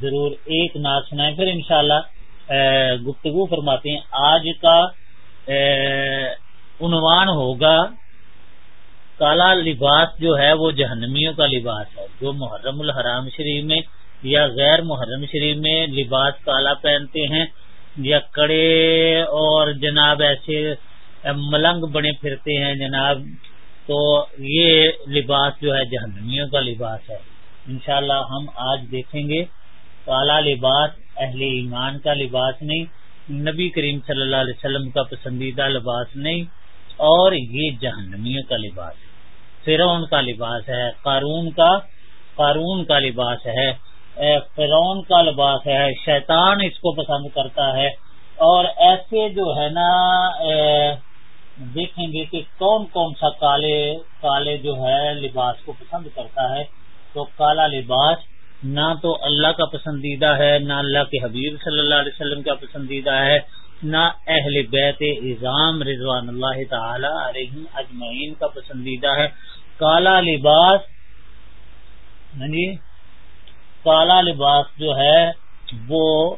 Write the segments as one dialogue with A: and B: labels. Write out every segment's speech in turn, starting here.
A: ضرور ایک نعت سنائیں۔ پھر انشاءاللہ گفتگو فرماتے ہیں۔ آج کا عنوان ہوگا، کالا لباس جو ہے، وہ جہنمیوں کا لباس ہے۔ جو محرم الحرام شریف میں یا غیر محرم شریف میں لباس کالا پہنتے ہیں، یا کڑے اور جناب ایسے ملنگ بنے پھرتے ہیں جناب، تو یہ لباس جو ہے، جہنمیوں کا لباس ہے۔ انشاءاللہ ہم آج دیکھیں گے۔ کالا لباس، اہل ایمان کا لباس نہیں، نبی کریم صلی اللہ علیہ وسلم کا پسندیدہ لباس نہیں، اور یہ جہنمیوں کا لباس ہے۔ کا لباس ہے، قارون کا قارون کا لباس ہے۔ فرون کا لباس ہے، شیطان اس کو پسند کرتا ہے۔ اور ایسے جو ہے نا دیکھیں گے کہ کون کون سا کالے کالے جو ہے لباس کو پسند کرتا ہے، تو کالا لباس نہ تو اللہ کا پسندیدہ ہے، نہ اللہ کے حبیب صلی اللہ علیہ وسلم کا پسندیدہ ہے، نہ اہل بیت اظام رضوان اللہ تعالی علیہ اجمعین کا پسندیدہ ہے۔ کالا لباس ہاں جی کالا لباس جو ہے، وہ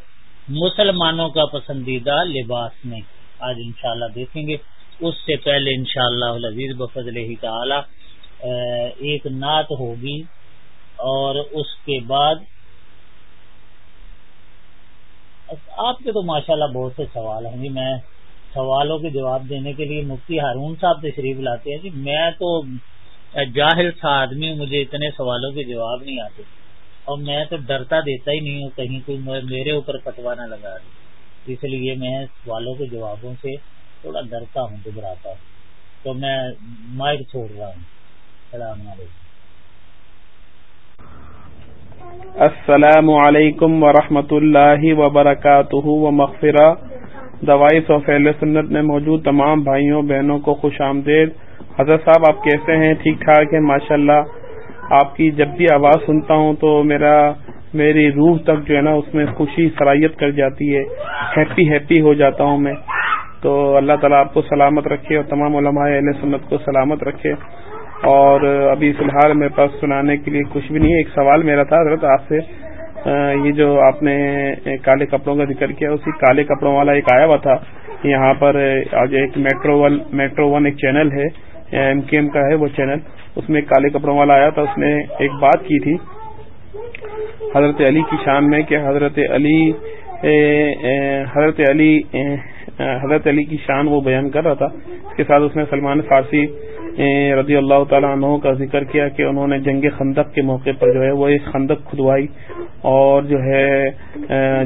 A: مسلمانوں کا پسندیدہ لباس نہیں۔ آج انشاءاللہ دیکھیں گے۔ اس سے پہلے انشاءاللہ شاء اللہ بفضل تعالی ایک نعت ہوگی۔ اور اس کے بعد آپ کے تو ماشاءاللہ بہت سے سوال ہیں جی میں سوالوں کے جواب دینے کے لیے مفتی ہارون صاحب تشریف لاتے ہیں جی میں تو جاہل سا آدمی ہوں، مجھے اتنے سوالوں کے جواب نہیں آتے اور میں تو ڈرتا دیتا ہی نہیں ہوں، کہیں کوئی میرے اوپر پٹوا نہ لگا دے۔ اس لیے میں سوالوں کے جوابوں سے تھوڑا ڈرتا ہوں، گھبراتا ہوں۔ تو میں مائک چھوڑ رہا ہوں۔ السلام علیکم۔
B: السلام علیکم ورحمۃ اللہ وبرکاتہ و مغفرہ دوائی سوفیل سنت میں موجود تمام بھائیوں، بہنوں کو خوش آمدید۔ حضرت صاحب، آپ کیسے ہیں؟ ٹھیک ٹھاک ہیں؟ ماشاء اللہ آپ کی جب بھی آواز سنتا ہوں تو میرا، میری روح تک جو ہے نا، اس میں خوشی، صلاحیت کر جاتی ہے۔ ہیپی ہیپی ہو جاتا ہوں میں۔ تو اللہ تعالیٰ آپ کو سلامت رکھے اور تمام علماء علیہ سنت کو سلامت رکھے۔ اور ابھی فی الحال میرے پاس سنانے کے لیے کچھ بھی نہیں ہے، ایک سوال میرا تھا حضرت آپ سے۔ یہ جو آپ نے کالے کپڑوں کا ذکر کیا، اسی کالے کپڑوں والا ایک آیا ہوا تھا۔ یہاں پر آج ایک میٹرو ون میٹرو ون ایک چینل ہے ایم کے ایم کا ہے وہ چینل۔ اس میں ایک کالے کپڑوں والا آیا تھا، اس نے ایک بات کی تھی حضرت علی کی شان میں کہ حضرت علی حضرت علی حضرت علی کی شان وہ بیان کر رہا تھا۔ اس کے ساتھ اس نے سلمان فارسی رضی اللہ تعالیٰ عنہ کا ذکر کیا کہ انہوں نے جنگ خندق کے موقع پر جو ہے وہ ایک خندق کھدوائی اور جو ہے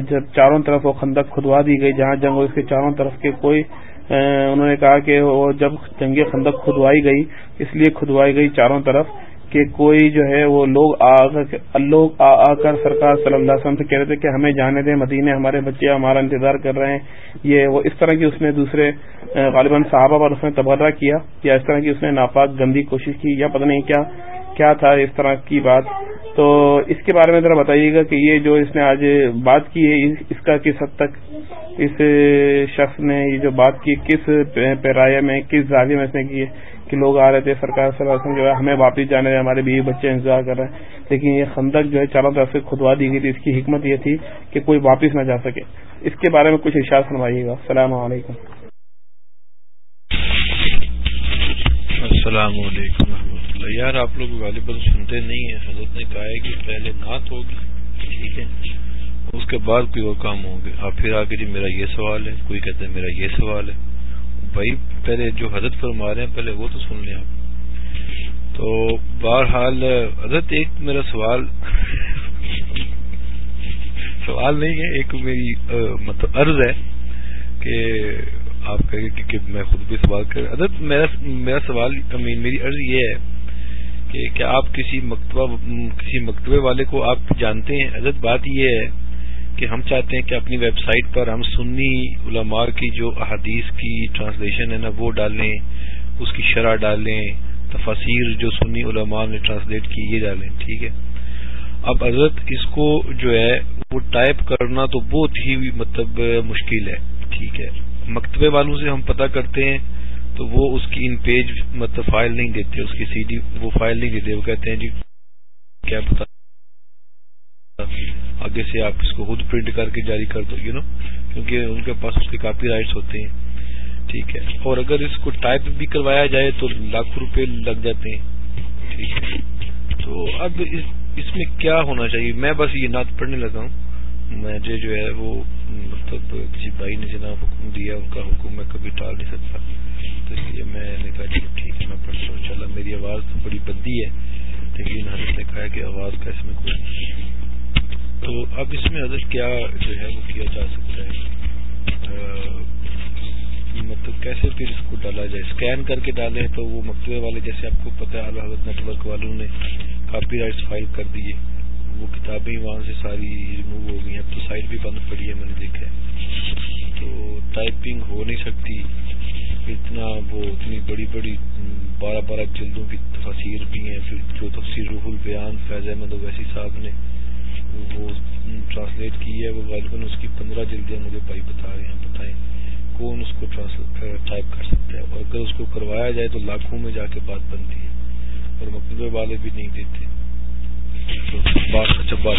B: جب چاروں طرف وہ خندق کھدوا دی گئی، جہاں جنگ اس کے چاروں طرف کے کوئی انہوں نے کہا کہ وہ جب جنگ خندق کھدوائی گئی، اس لیے کھدوائی گئی چاروں طرف۔ کہ کوئی جو ہے وہ لوگ لوگ آ آ کر سرکار صلی اللہ علیہ وسلم سے کہہ رہے تھے کہ ہمیں جانے دیں، مدینے ہمارے بچے، ہمارا انتظار کر رہے ہیں۔ یہ وہ اس طرح کی اس نے دوسرے غالباً صحابہ پر اس نے تبادلہ کیا یا اس طرح کی اس نے ناپاک گندی کوشش کی یا پتہ نہیں کیا کیا تھا اس طرح کی بات۔ تو اس کے بارے میں ذرا بتائیے گا کہ یہ جو اس نے آج بات کی ہے، اس کا کس حد تک اس شخص نے یہ جو بات کی، کس پیرائے میں، کس زاویے میں اس نے کی ہے؟ کہ لوگ آ رہے تھے، سرکار صلی اللہ علیہ وسلم جو ہے، ہمیں واپس جانے دیں، ہمارے بیوی بچے انتظار کر رہے ہیں۔ لیکن یہ خندق جو ہے، چاروں طرف سے کھدوا دی گئی تھی۔ اس کی حکمت یہ تھی کہ کوئی واپس نہ جا سکے۔ اس کے بارے میں کچھ اشار سنوائیے گا۔ السلام علیکم۔
C: السلام علیکم اللہ۔ یار، آپ لوگ غالباً سنتے نہیں ہیں۔ حضرت نے کہا ہے کہ پہلے نعت ہوگی، ٹھیک ہے؟ اس کے بعد کوئی اور کام ہوں گے۔ آپ پھر آگے جی میرا یہ سوال ہے، کوئی کہتے ہیں میرا یہ سوال ہے۔ بھائی، پہلے جو حضرت فرما رہے ہیں، پہلے وہ تو سن لیں آپ۔ تو بہرحال، حضرت، ایک میرا سوال سوال نہیں ہے، ایک میری مطلب عرض ہے کہ آپ کہیں کہ میں خود بھی سوال کر حضرت، میرا میرا سوال میری عرض یہ ہے کہ کیا آپ کسی مکتبہ، کسی مکتبے والے کو آپ جانتے ہیں؟ حضرت، بات یہ ہے کہ ہم چاہتے ہیں کہ اپنی ویب سائٹ پر ہم سنی علماء کی جو احادیث کی ٹرانسلیشن ہے نا، وہ ڈالیں، اس کی شرح ڈالیں تفاصیر جو سنی علماء نے ٹرانسلیٹ کی، یہ ڈالیں، ٹھیک ہے؟ اب حضرت اس کو جو ہے، وہ ٹائپ کرنا تو بہت ہی مطلب مشکل ہے، ٹھیک ہے؟ مکتبے والوں سے ہم پتہ کرتے ہیں، تو وہ اس کی ان پیج مطلب فائل نہیں دیتے، اس کی سی ڈی وہ فائل نہیں دیتے، وہ کہتے ہیں جی کیا پتا؟
D: آگے سے آپ اس کو خود پرنٹ کر کے جاری کر دو یو نو کیونکہ ان کے پاس اس کے کاپی رائٹس ہوتے ہیں۔ ٹھیک ہے۔ اور اگر اس کو ٹائپ بھی کروایا جائے تو لاکھوں روپے لگ جاتے ہیں۔ ٹھیک ہے۔ تو اب اس میں کیا ہونا چاہیے؟ میں بس یہ نعت پڑھنے لگا ہوں۔ مجھے جو ہے وہ مطلب کسی بھائی نے جناب حکم دیا، ان کا حکم میں کبھی ٹال نہیں سکتا۔ تو اس لیے میں نے کہا چلو ٹھیک ہے، میں پڑھتا ہوں ان شاء اللہ میری آواز تو بڑی بدی ہے، لیکن حضرت نے کہا کہ آواز کا اس میں کوئی تو اب اس میں حضرت کیا جو ہے وہ کیا جا سکتا ہے؟ مطلب کیسے پھر اس کو ڈالا جائے؟ اسکین کر کے ڈالیں تو وہ مکتبے والے جیسے آپ کو پتہ ہے، اعلیٰ حضرت نیٹ ورک والوں نے کاپی رائٹس فائل کر دیے وہ کتابیں وہاں سے ساری ریموو ہو گئی اب تو سائٹ بھی بند پڑی ہے، میں نے دیکھا ہے۔ تو ٹائپنگ ہو نہیں سکتی۔ اتنا وہ، اتنی بڑی بڑی، بارہ بارہ جلدوں کی تفاصیر بھی ہیں۔ پھر جو تفصیل روح البیان فیض احمد اویسی صاحب نے وہ ٹرانسلیٹ کی ہے، وہ غالباً اس کی پندرہ جلدیاں مجھے بھائی بتا رہے ہیں بتائیں کون اس کو ٹائپ کر سکتا ہے۔ اور اگر اس کو کروایا جائے تو لاکھوں میں جا کے بات بنتی ہے۔ اور مقدمے والے بھی نہیں دیتے۔ تو بات اچھا بات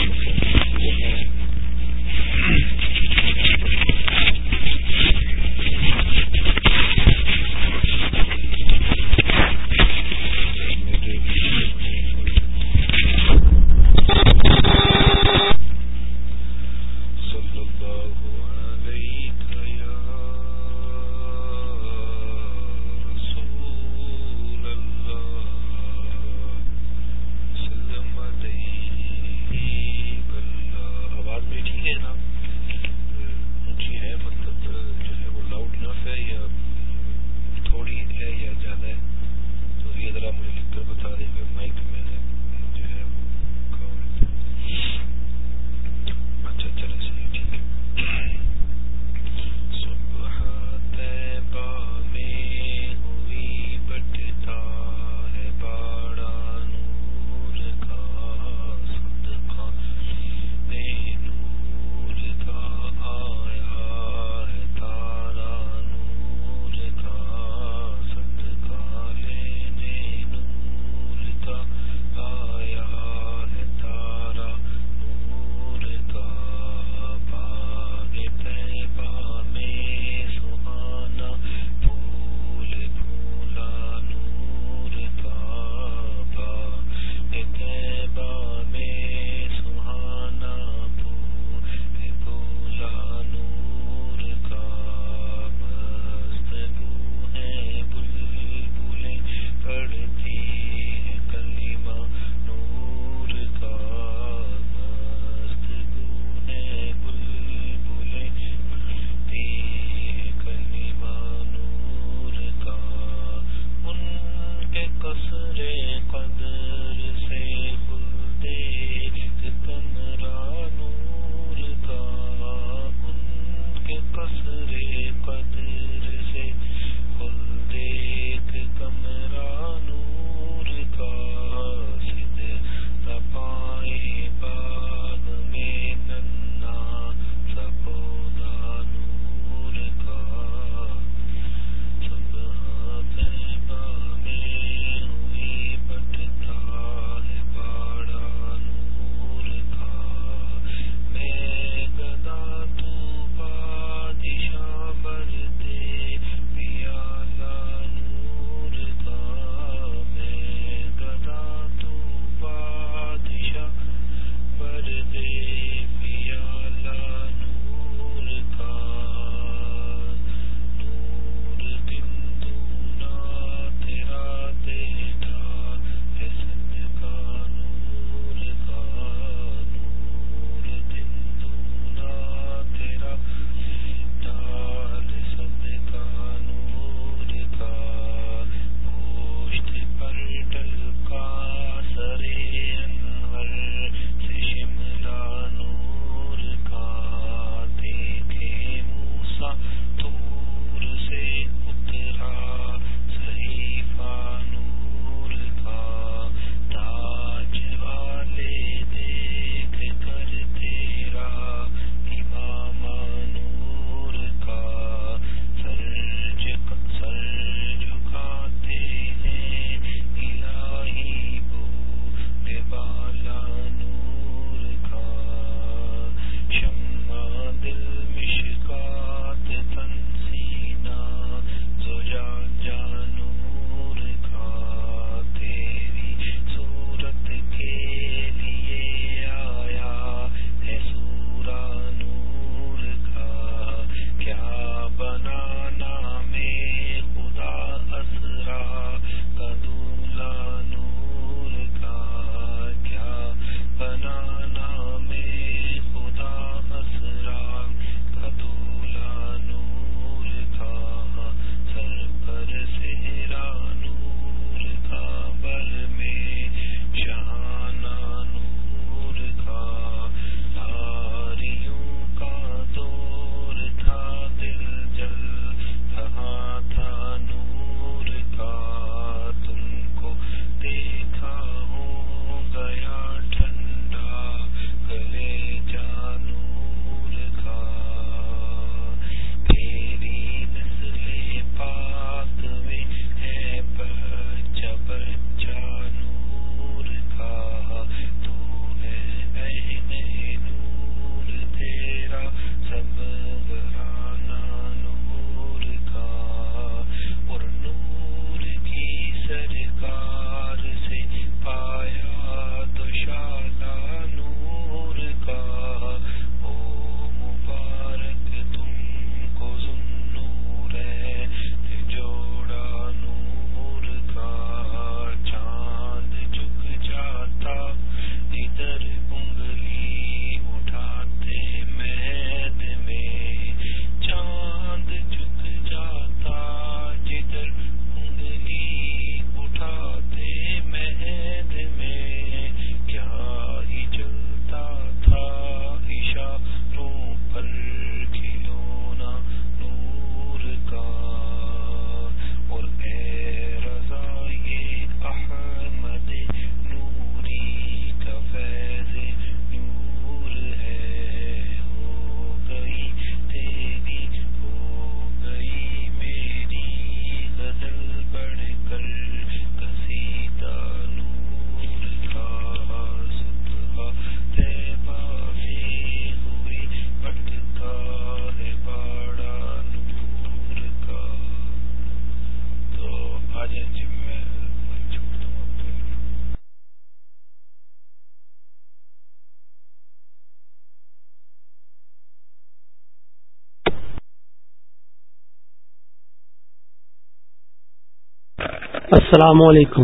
E: السلام علیکم۔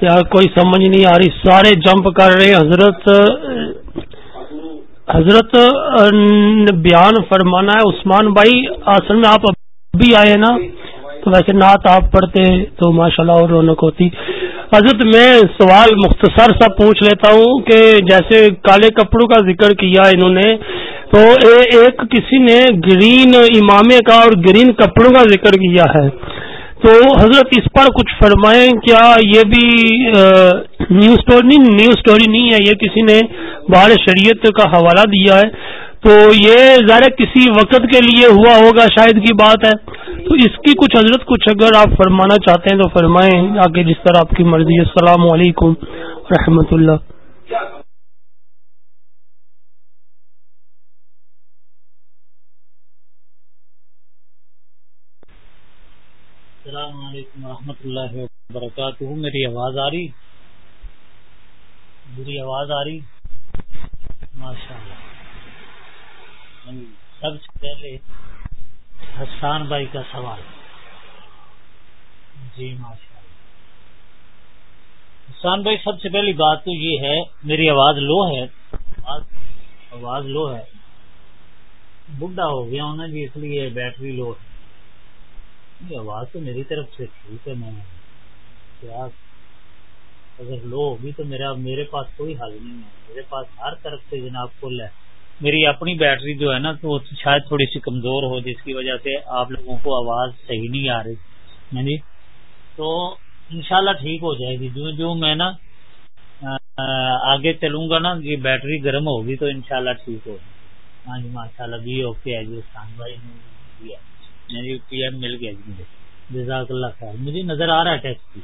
E: یار کوئی سمجھ نہیں آ رہی، سارے جمپ کر رہے حضرت حضرت، بیان فرمانا ہے، عثمان بھائی، اصل میں آپ ابھی آئے نا؟ تو ویسے نعت آپ پڑھتے تو ماشاء اللہ اور رونق ہوتی۔ حضرت، میں سوال مختصر سا پوچھ لیتا ہوں کہ جیسے کالے کپڑوں کا ذکر کیا انہوں نے، تو ایک کسی نے گرین امامے کا اور گرین کپڑوں کا ذکر کیا ہے۔ تو حضرت اس پر کچھ فرمائیں، کیا یہ بھی نیو اسٹوری نہیں نیو اسٹوری نہیں ہے، یہ کسی نے بال شریعت کا حوالہ دیا ہے۔ تو یہ ظاہر کسی وقت کے لیے ہوا ہوگا، شاید کی بات ہے۔ تو اس کی کچھ حضرت، کچھ اگر آپ فرمانا چاہتے ہیں تو فرمائیں، آگے جس طرح آپ کی مرضی السلام علیکم رحمۃ اللہ۔
A: السلام علیکم ورحمۃ اللہ وبرکاتہ۔ میری آواز آ رہی؟ میری آواز آ رہی؟ ماشاء اللہ سب سے پہلے حسان بھائی کا سوال۔ جی ماشاء اللہ حسان بھائی، سب سے پہلی بات تو یہ ہے، میری آواز لو ہے۔ آواز لو ہے۔ بڈھا ہو گیا ہوں نا جی اس لیے بیٹری لو ہے۔ آواز تو میری طرف سے ٹھیک ہے میں کیا اگر لو ہوگی تو میرا میرے پاس کوئی حل نہیں ہے۔ میرے پاس ہر طرف سے جناب کل ہے میری اپنی بیٹری جو ہے نا تو شاید تھوڑی سی کمزور ہو جس کی وجہ سے آپ لوگوں کو آواز صحیح نہیں آ رہی۔ ہاں جی۔ تو انشاءاللہ ٹھیک ہو جائے گی۔ جو جو میں نا آگے چلوں گا نا، یہ بیٹری گرم ہوگی تو انشاءاللہ ٹھیک ہوگی۔ ہاں جی ماشاء اللہ بھی اوکے ہے۔ جی بھائی نے یعنی پی ایم مل گیا جی مجھے۔ جزاک اللہ خیر۔ مجھے نظر آ رہا ہے ٹیکس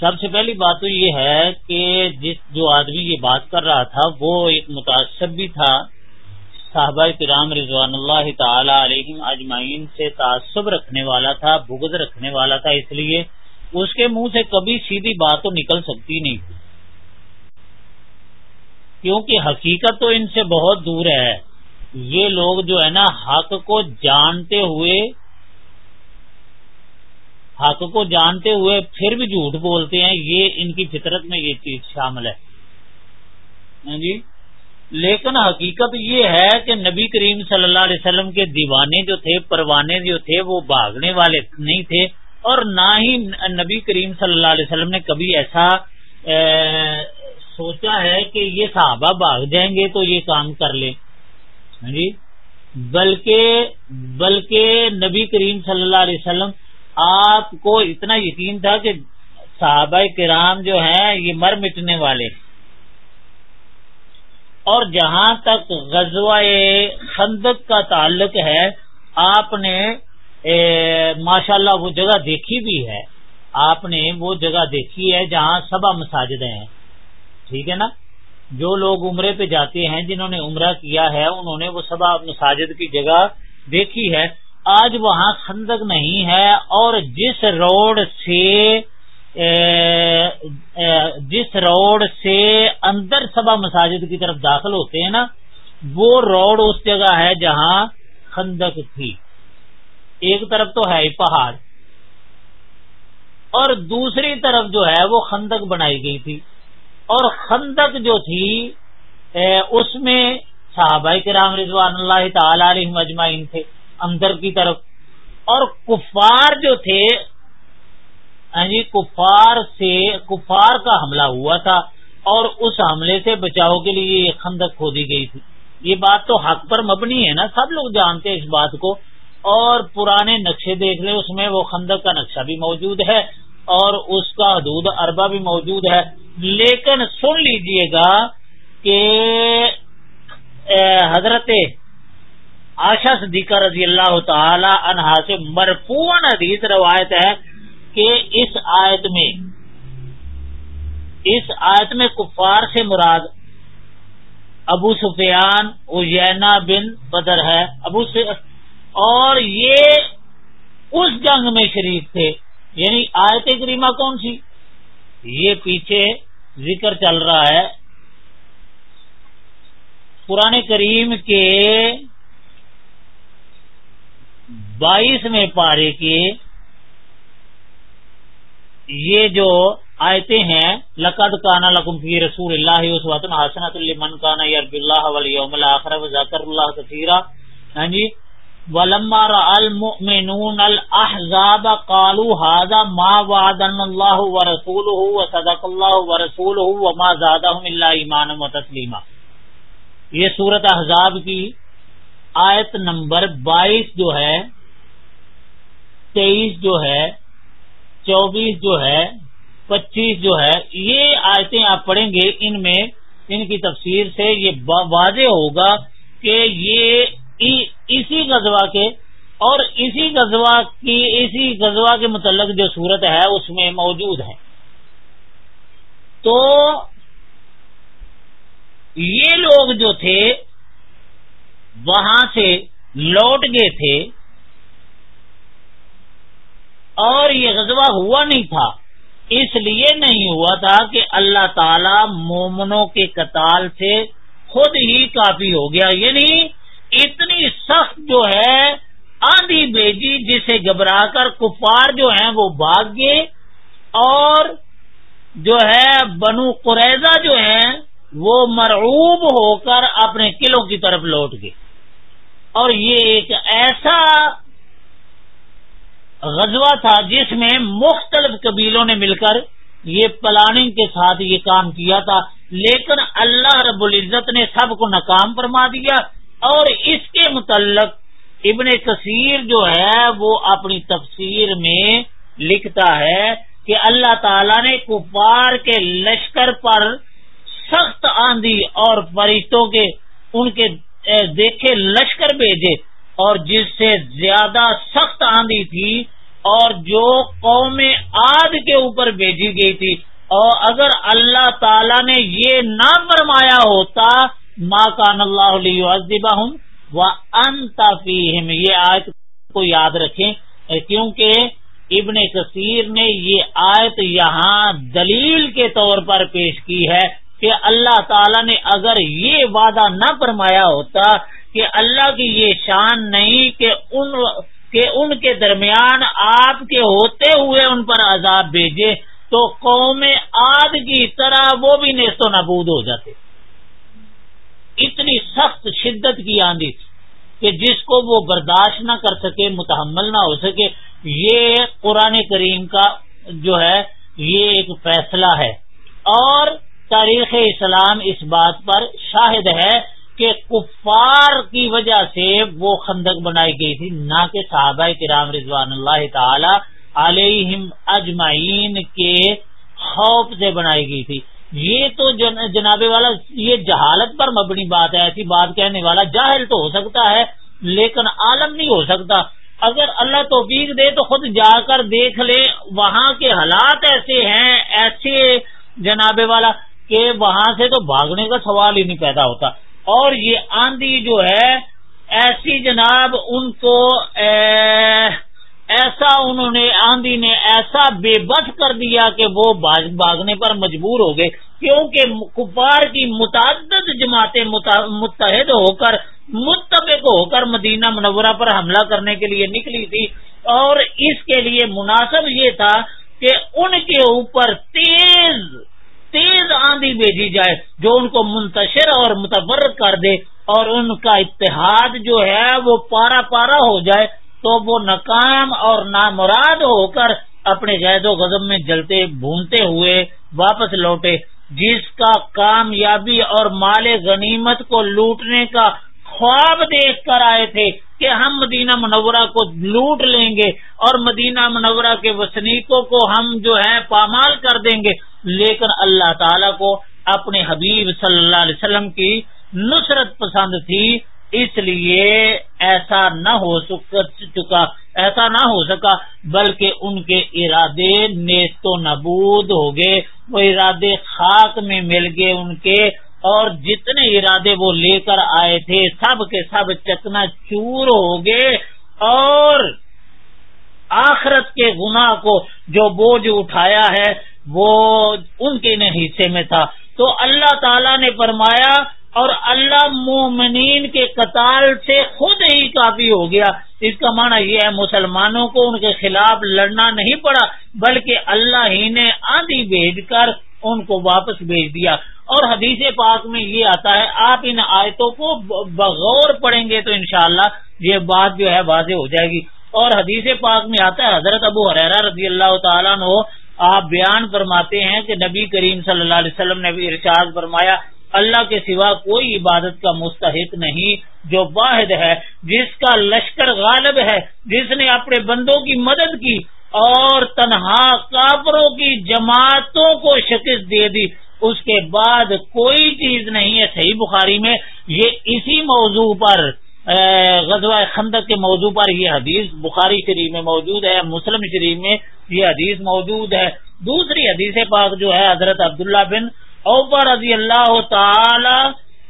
A: سب سے پہلی بات تو یہ ہے کہ جس جو آدمی یہ بات کر رہا تھا، وہ ایک متاثر بھی تھا۔ صحابہ کرام رضوان اللہ تعالی علیہ اجمعین سے تعصب رکھنے والا تھا، بغض رکھنے والا تھا، اس لیے اس کے منہ سے کبھی سیدھی بات تو نکل سکتی نہیں۔ تھی کیونکہ حقیقت تو ان سے بہت دور ہے۔ یہ لوگ جو ہے نا حق کو جانتے ہوئے حق کو جانتے ہوئے پھر بھی جھوٹ بولتے ہیں، یہ ان کی فطرت میں یہ چیز شامل ہے۔ ہاں جی؟ لیکن حقیقت یہ ہے کہ نبی کریم صلی اللہ علیہ وسلم کے دیوانے جو تھے، پروانے جو تھے، وہ بھاگنے والے نہیں تھے۔ اور نہ ہی نبی کریم صلی اللہ علیہ وسلم نے کبھی ایسا سوچا ہے کہ یہ صحابہ بھاگ جائیں گے تو یہ کام کر لیں۔ ہاں جی؟ بلکہ بلکہ نبی کریم صلی اللہ علیہ وسلم، آپ کو اتنا یقین تھا کہ صحابہ کرام جو ہیں، یہ مر مٹنے والے۔ اور جہاں تک غزوہ خندق کا تعلق ہے، آپ نے ماشاء اللہ وہ جگہ دیکھی بھی ہے۔ آپ نے وہ جگہ دیکھی ہے جہاں سبا مساجد ہیں۔ ٹھیک ہے نا؟ جو لوگ عمرے پہ جاتے ہیں، جنہوں نے عمرہ کیا ہے، انہوں نے وہ سبا مساجد کی جگہ دیکھی ہے۔ آج وہاں خندق نہیں ہے اور جس روڈ سے جس روڈ سے اندر سبا مساجد کی طرف داخل ہوتے ہیں نا، وہ روڈ اس جگہ ہے جہاں خندق تھی۔ ایک طرف تو ہے پہاڑ اور دوسری طرف جو ہے وہ خندق بنائی گئی تھی۔ اور خندق جو تھی اس میں صحابہ کرام رضوان اللہ تعالی علیہ مجمعین تھے، اندر کی طرف۔ اور کفار جو تھے ہاں جی کفار سے، کفار کا حملہ ہوا تھا۔ اور اس حملے سے بچاؤ کے لیے یہ خندق کھودی گئی تھی۔ یہ بات تو حق پر مبنی ہے نا، سب لوگ جانتے ہیں اس بات کو۔ اور پرانے نقشے دیکھ لیں، اس میں وہ خندق کا نقشہ بھی موجود ہے اور اس کا حدود اربا بھی موجود ہے۔ لیکن سن لیجیے گا کہ حضرت آشا صدیقہ رضی اللہ تعالی عنہا سے مرفون حدیث روایت ہے کہ اس آیت میں، اس آیت میں کفار سے مراد ابو سفیان اجینا بن بدر ہے۔ ابو سے اور یہ اس جنگ میں شریف تھے۔ یعنی آیت کریمہ کون سی؟ یہ پیچھے ذکر چل رہا ہے۔ پرانے کریم کے بائیسویں پارے کے یہ جو آیتیں ہیں، لقد کانا لکم فی رسول اللہ وسوۃ حسنۃ لمن کان یرجو اللہ والیوم الاخر وذکر اللہ کثیرا۔ ہاں جی ولما را المؤمنون الاحزاب قالوا هذا ما وعدنا الله ورسوله وصدق الله ورسوله وما زادهم الا ایمانا وتسلیما یہ سورۃ احزاب کی آیت نمبر بائیس جو ہے، تیئیس جو ہے، چوبیس جو ہے، پچیس جو ہے، یہ آیتیں آپ پڑھیں گے، ان میں ان کی تفسیر سے یہ واضح ہوگا کہ یہ اسی غزوہ کے اور اسی غزوہ کی، اسی غزوہ کے متعلق جو صورت ہے، اس میں موجود ہے۔ تو یہ لوگ جو تھے، وہاں سے لوٹ گئے تھے اور یہ غزوہ ہوا نہیں تھا۔ اس لیے نہیں ہوا تھا کہ اللہ تعالی مومنوں کے قتال سے خود ہی کافی ہو گیا۔ یعنی اتنی سخت جو ہے، آندھی بیجی جسے گھبرا کر کفار جو ہیں وہ بھاگ گئے اور جو ہے بنو قریضہ جو ہیں وہ مرعوب ہو کر اپنے قلعوں کی طرف لوٹ گئے۔ اور یہ ایک ایسا غزوہ تھا جس میں مختلف قبیلوں نے مل کر یہ پلاننگ کے ساتھ یہ کام کیا تھا، لیکن اللہ رب العزت نے سب کو ناکام فرما دیا۔ اور اس کے متعلق ابن کثیر جو ہے وہ اپنی تفسیر میں لکھتا ہے کہ اللہ تعالی نے کفار کے لشکر پر سخت آندھی اور فرشتوں کے ان کے دیکھے لشکر بھیجے اور جس سے زیادہ سخت آندھی تھی اور جو قوم آد کے اوپر بھیجی گئی تھی اور اگر اللہ تعالی نے یہ نہ فرمایا ہوتا ماں کان اللہ علیہ ہوں وہ انتفیم یہ آیت کو یاد رکھیں۔ کیونکہ ابن کثیر نے یہ آیت یہاں دلیل کے طور پر پیش کی ہے کہ اللہ تعالی نے اگر یہ وعدہ نہ فرمایا ہوتا کہ اللہ کی یہ شان نہیں کہ ان کہ ان کے درمیان آپ کے ہوتے ہوئے ان پر عذاب بھیجے، تو قوم آد کی طرح وہ بھی نیست و نبود ہو جاتے۔ اتنی سخت شدت کی آندھی تھی کہ جس کو وہ برداشت نہ کر سکے، متحمل نہ ہو سکے، یہ قرآن کریم کا جو ہے، یہ ایک فیصلہ ہے۔ اور تاریخ اسلام اس بات پر شاہد ہے کہ کفار کی وجہ سے وہ خندق بنائی گئی تھی، نہ کہ صحابہ کرام رضوان اللہ تعالی علیہم اجمعین کے خوف سے بنائی گئی تھی۔ یہ تو جناب والا، یہ جہالت پر مبنی بات ہے، ایسی بات کہنے والا جاہل تو ہو سکتا ہے، لیکن عالم نہیں ہو سکتا۔ اگر اللہ توفیق دے تو خود جا کر دیکھ لے، وہاں کے حالات ایسے ہیں، ایسے جناب والا، کہ وہاں سے تو بھاگنے کا سوال ہی نہیں پیدا ہوتا۔ اور یہ آندھی جو ہے، ایسی جناب، ان کو ایسا انہوں نے آندھی نے ایسا بے بس کر دیا کہ وہ بھاگنے پر مجبور ہو گئے۔ کیونکہ کپار کی متعدد جماعتیں متحد ہو کر متفق ہو کر مدینہ منورہ پر حملہ کرنے کے لیے نکلی تھی۔ اور اس کے لیے مناسب یہ تھا کہ ان کے اوپر تیز تیز آندھی بھیجی جائے جو ان کو منتشر اور متبر کر دے اور ان کا اتحاد جو ہے وہ پارا پارا ہو جائے۔ تو وہ ناکام اور نامراد ہو کر اپنے جائید و غزم میں جلتے بھونتے ہوئے واپس لوٹے، جس کا کامیابی اور مال غنیمت کو لوٹنے کا خواب دیکھ کر آئے تھے کہ ہم مدینہ منورہ کو لوٹ لیں گے اور مدینہ منورہ کے وسنیکوں کو ہم جو ہے پامال کر دیں گے۔ لیکن اللہ تعالی کو اپنے حبیب صلی اللہ علیہ وسلم کی نصرت پسند تھی۔ اس لیے ایسا نہ ہو چکا ایسا نہ ہو سکا، بلکہ ان کے ارادے نیست و نبود ہو گئے۔ وہ ارادے خاک میں مل گئے ان کے، اور جتنے ارادے وہ لے کر آئے تھے، سب کے سب چکنا چور ہو گئے۔ اور آخرت کے گناہ کو جو بوجھ اٹھایا ہے، وہ ان کے حصے میں تھا۔ تو اللہ تعالی نے فرمایا اور اللہ مومنین کے قتال سے خود ہی کافی ہو گیا۔ اس کا معنی یہ ہے مسلمانوں کو ان کے خلاف لڑنا نہیں پڑا، بلکہ اللہ ہی نے آندھی بھیج کر ان کو واپس بھیج دیا۔ اور حدیث پاک میں یہ آتا ہے، آپ ان آیتوں کو بغور پڑھیں گے تو انشاءاللہ یہ بات جو ہے واضح ہو جائے گی۔ اور حدیث پاک میں آتا ہے، حضرت ابو حریرہ رضی اللہ تعالیٰ نے آپ بیان فرماتے ہیں کہ نبی کریم صلی اللہ علیہ وسلم نے بھی ارشاد فرمایا اللہ کے سوا کوئی عبادت کا مستحق نہیں، جو واحد ہے، جس کا لشکر غالب ہے، جس نے اپنے بندوں کی مدد کی اور تنہا کافروں کی جماعتوں کو شکست دے دی۔ اس کے بعد کوئی چیز نہیں ہے صحیح بخاری میں۔ یہ اسی موضوع پر غزوہ خندق کے موضوع پر یہ حدیث بخاری شریف میں موجود ہے، مسلم شریف میں یہ حدیث موجود ہے۔ دوسری حدیث پاک جو ہے، حضرت عبداللہ بن اوپر رضی اللہ تعالی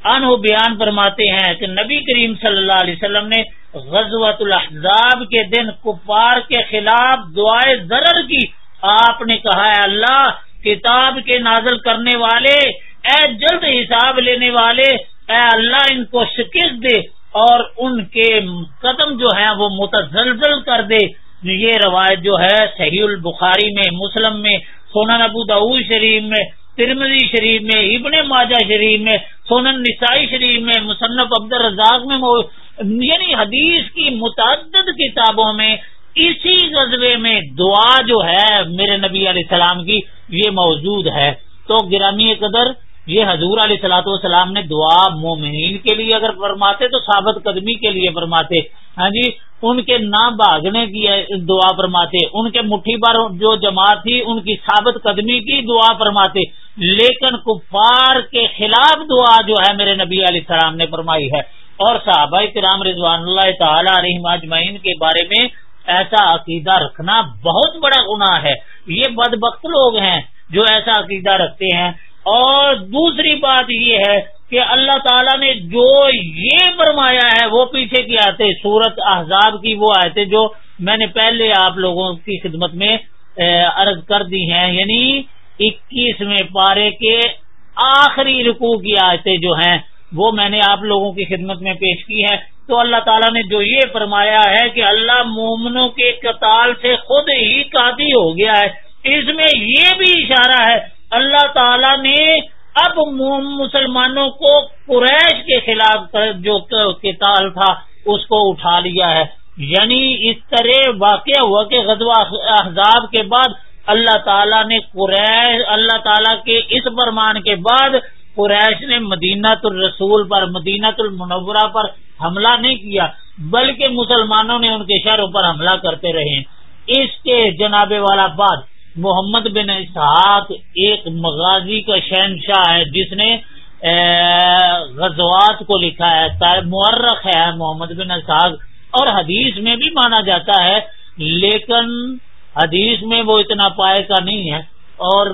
A: عنہ بیان فرماتے ہیں کہ نبی کریم صلی اللہ علیہ وسلم نے غزوت الاحزاب کے دن کفار کے خلاف دعائیں ضرر کی۔ آپ نے کہا ہے اللہ، کتاب کے نازل کرنے والے، اے جلد حساب لینے والے، اے اللہ ان کو شکست دے اور ان کے قدم جو ہیں وہ متزلزل کر دے۔ یہ روایت جو ہے صحیح البخاری میں، مسلم میں سونا نبو دعود شریف میں ترمزی شریف میں، ابن ماجہ شریف میں سونن نسائی شریف میں، مصنف عبد الرزاق میں یعنی حدیث کی متعدد کتابوں میں اسی غزبے میں دعا جو ہے میرے نبی علیہ السلام کی، یہ موجود ہے۔ تو گرامی قدر یہ حضور علیہ سلاۃ والسلام نے دعا مومنین کے لیے اگر فرماتے تو ثابت قدمی کے لیے فرماتے۔ ہاں جی ان کے نہ بھاگنے کی دعا فرماتے، ان کے مٹھی پر جو جماعت تھی، ان کی ثابت قدمی کی دعا فرماتے۔ لیکن کفار کے خلاف دعا جو ہے میرے نبی علیہ السلام نے فرمائی ہے۔ اور صحابہ کرام رضوان اللہ تعالی علیہ اجمعین کے بارے میں ایسا عقیدہ رکھنا بہت بڑا گناہ ہے۔ یہ بدبخت لوگ ہیں جو ایسا عقیدہ رکھتے ہیں۔ اور دوسری بات یہ ہے کہ اللہ تعالیٰ نے جو یہ فرمایا ہے وہ پیچھے کی آتے سورت احزاب کی وہ آئے جو میں نے پہلے آپ لوگوں کی خدمت میں عرض کر دی ہیں یعنی اکیسویں پارے کے آخری رکوع کی آیتیں جو ہیں وہ میں نے آپ لوگوں کی خدمت میں پیش کی ہے تو اللہ تعالیٰ نے جو یہ فرمایا ہے کہ اللہ مومنوں کے قتال سے خود ہی قادی ہو گیا ہے۔ اس میں یہ بھی اشارہ ہے اللہ تعالیٰ نے اب مسلمانوں کو قریش کے خلاف جو قتال تھا، اس کو اٹھا لیا ہے۔ یعنی اس طرح واقع ہوا کہ غزوہ احزاب کے بعد اللہ تعالیٰ نے قریش اللہ تعالیٰ کے اس فرمان کے بعد قریش نے مدینہ الرسول پر مدینہ المنورہ پر حملہ نہیں کیا، بلکہ مسلمانوں نے ان کے شہروں پر حملہ کرتے رہے۔ اس کے جناب والا بعد محمد بن اسحاق ایک مغازی کا شہنشاہ ہے، جس نے غزوات کو لکھا ہے مورخ ہے محمد بن اسحاق، اور حدیث میں بھی مانا جاتا ہے، لیکن حدیث میں وہ اتنا پائے کا نہیں ہے، اور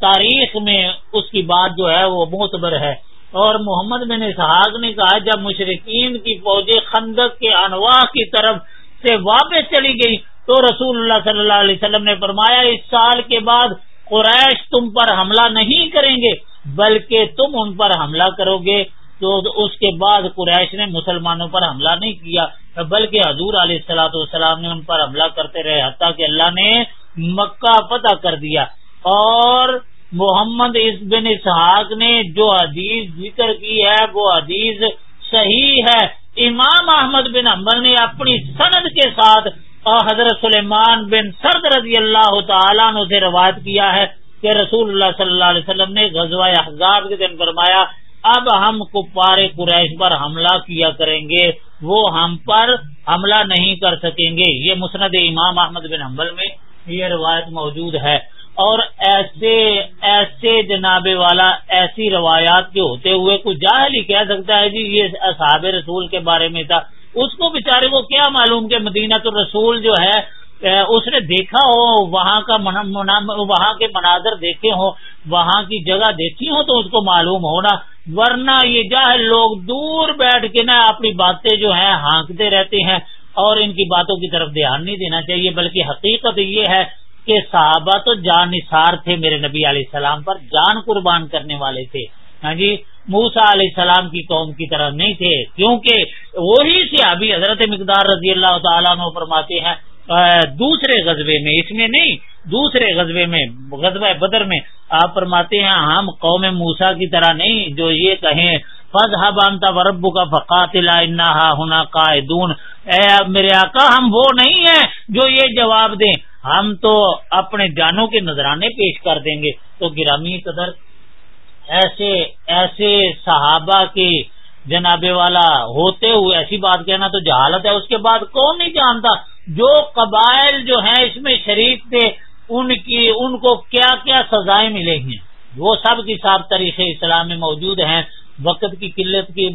A: تاریخ میں اس کی بات جو ہے وہ معتبر ہے۔ اور محمد بن اسحاق نے کہا، جب مشرقین کی فوجیں خندق کے انواع کی طرف سے واپس چلی گئی تو رسول اللہ صلی اللہ علیہ وسلم نے فرمایا، اس سال کے بعد قریش تم پر حملہ نہیں کریں گے، بلکہ تم ان پر حملہ کرو گے۔ تو اس کے بعد قریش نے مسلمانوں پر حملہ نہیں کیا، بلکہ حضور علیہ السلاۃ والسلام نے ان پر حملہ کرتے رہے، حتیٰ کہ اللہ نے مکہ فتح کر دیا۔ اور محمد اس بن اسحاق نے جو حدیث ذکر کی ہے، وہ حدیث صحیح ہے۔ امام احمد بن حمل نے اپنی سند کے ساتھ حضرت سلیمان بن سرد رضی اللہ تعالیٰ نے اسے روایت کیا ہے کہ رسول اللہ صلی اللہ علیہ وسلم نے غزوہ احزاب کے دن فرمایا، اب ہم کپار قریش پر حملہ کیا کریں گے، وہ ہم پر حملہ نہیں کر سکیں گے۔ یہ مسند امام احمد بن حنبل میں یہ روایت موجود ہے۔ اور ایسے ایسے جناب والا ایسی روایات کے ہوتے ہوئے کچھ جاہل ہی کہہ سکتا ہے جی یہ اصحاب رسول کے بارے میں تھا۔ اس کو بےچارے کو کیا معلوم کہ مدینہ تو رسول جو ہے اس نے دیکھا ہو، وہاں کا وہاں کے مناظر دیکھے ہوں، وہاں کی جگہ دیکھی ہو تو اس کو معلوم ہونا۔ ورنہ یہ جاہل لوگ دور بیٹھ کے نا اپنی باتیں جو ہیں، ہانکتے رہتے ہیں اور ان کی باتوں کی طرف دھیان نہیں دینا چاہیے، بلکہ حقیقت یہ ہے کہ صحابہ تو جان نثار تھے میرے نبی علیہ السلام پر، جان قربان کرنے والے تھے۔ ہاں جی موسا علیہ السلام کی قوم کی طرح نہیں تھے، کیونکہ وہی سے ابھی حضرت مقدار رضی اللہ تعالیٰ نے فرماتے ہیں دوسرے غزبے میں، اس میں نہیں، دوسرے غزبے میں غزبہ بدر میں آپ فرماتے ہیں، ہم قوم موسا کی طرح نہیں، جو یہ کہیں فض حبانتا وربو کا فقاتلا ہونا قائدون اے میرے آقا، ہم وہ نہیں ہیں جو یہ جواب دیں۔ ہم تو اپنے جانوں کے نذرانے پیش کر دیں گے۔ تو گرامی قدر ایسے ایسے صحابہ کے جناب والا ہوتے ہوئے ایسی بات کہنا تو جہالت ہے۔ اس کے بعد کون نہیں جانتا؟ جو قبائل جو ہیں اس میں شریف تھے، ان کی، ان کو کیا کیا سزائیں ملیں گی؟ وہ سب کی سب طریقے اسلام میں موجود ہیں۔ وقت کی قلت کی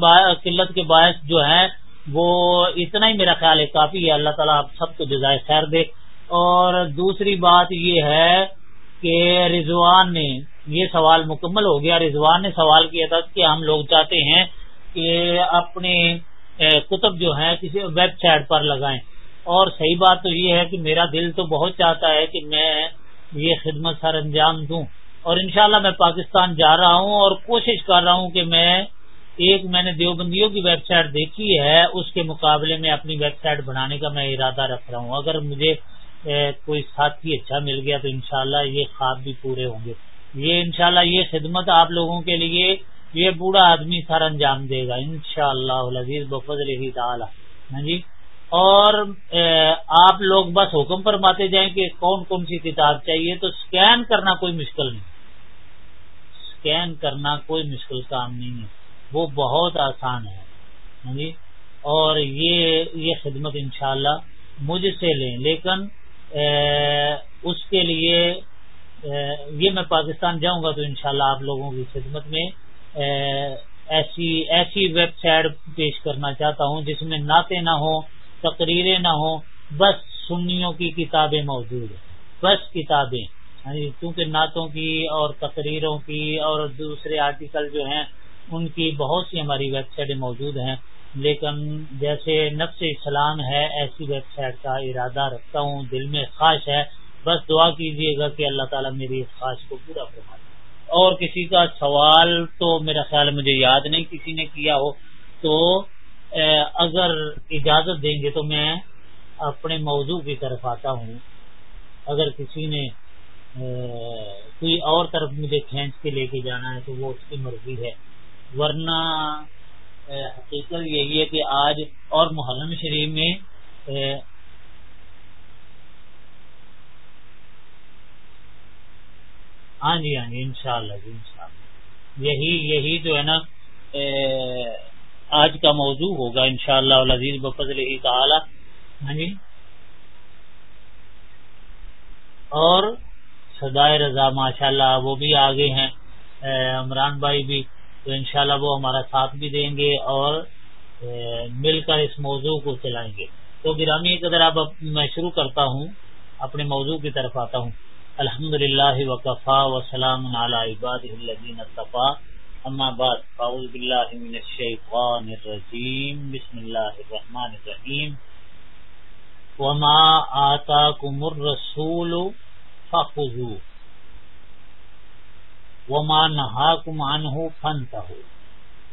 A: قلت کے باعث جو ہے وہ اتنا ہی میرا خیال ہے، کافی ہے۔ اللہ تعالیٰ آپ سب کو جزائے خیر دے۔ اور دوسری بات یہ ہے کہ رضوان نے یہ سوال مکمل ہو گیا۔ رضوان نے سوال کیا تھا کہ ہم لوگ چاہتے ہیں کہ اپنے کتب جو ہیں کسی ویب سائٹ پر لگائیں۔ اور صحیح بات تو یہ ہے کہ میرا دل تو بہت چاہتا ہے کہ میں یہ خدمت سر انجام دوں۔ اور انشاءاللہ میں پاکستان جا رہا ہوں اور کوشش کر رہا ہوں کہ میں ایک میں نے دیوبندیوں کی ویب سائٹ دیکھی ہے، اس کے مقابلے میں اپنی ویب سائٹ بنانے کا میں ارادہ رکھ رہا ہوں۔ اگر مجھے کوئی ساتھی اچھا مل گیا تو انشاءاللہ یہ خواب بھی پورے ہوں گے۔ یہ انشاءاللہ یہ خدمت آپ لوگوں کے لیے یہ بوڑھا آدمی سر انجام دے گا ان شاء اللہ بفضل تعالی۔ ہاں جی؟ اور آپ لوگ بس حکم فرماتے جائیں کہ کون کون سی کتاب چاہیے تو سکین کرنا کوئی مشکل نہیں۔ سکین کرنا کوئی مشکل کام نہیں ہے۔ وہ بہت آسان ہے۔ ہاں جی؟ اور یہ یہ خدمت انشاءاللہ مجھ سے لیں، لیکن اس کے لیے یہ میں پاکستان جاؤں گا تو انشاءاللہ شاء آپ لوگوں کی خدمت میں ایسی ایسی ویب سائٹ پیش کرنا چاہتا ہوں جس میں نعتیں نہ ہوں، تقریریں نہ ہوں، بس سنیوں کی کتابیں موجود ہیں۔ بس کتابیں۔ یعنی کیونکہ نعتوں کی اور تقریروں کی اور دوسرے آرٹیکل جو ہیں، ان کی بہت سی ہماری ویب سائٹیں موجود ہیں۔ لیکن جیسے نفس اسلام ہے، ایسی ویب سائٹ کا ارادہ رکھتا ہوں، دل میں خواہش ہے، بس دعا کیجیے گا کہ اللہ تعالیٰ میری خواہش کو پورا فرما دے اور کسی کا سوال تو میرا خیال مجھے یاد نہیں، کسی نے کیا ہو، تو اگر اجازت دیں گے تو میں اپنے موضوع کی طرف آتا ہوں۔ اگر کسی نے کوئی اور طرف مجھے کھینچ کے لے کے جانا ہے تو وہ اس کی مرضی ہے۔ ورنہ حقیقت یہی ہے کہ آج اور محرم شریف میں ہاں جی ہاں جی ان شاء اللہ جی ان شاء اللہ یہی یہی جو ہے نا آج کا موضوع ہوگا ان شاء اللہ عزیز بفضل تعالی۔ ہاں جی۔ اور سدائے رضا ماشاء اللہ وہ بھی آگے ہیں۔ عمران بھائی بھی تو انشاءاللہ وہ ہمارا ساتھ بھی دیں گے اور مل کر اس موضوع کو چلائیں گے۔ تو گرامی اگر اب میں شروع کرتا ہوں، اپنے موضوع کی طرف آتا ہوں۔ الحمد للہ وقفا وسلام اما بعد فاعوذ باللہ من الشیطان الرجیم۔ بسم اللہ الرحمن الرحیم۔ وما آتاکم الرسول فخذو وما نهاکم عنہ فانتہو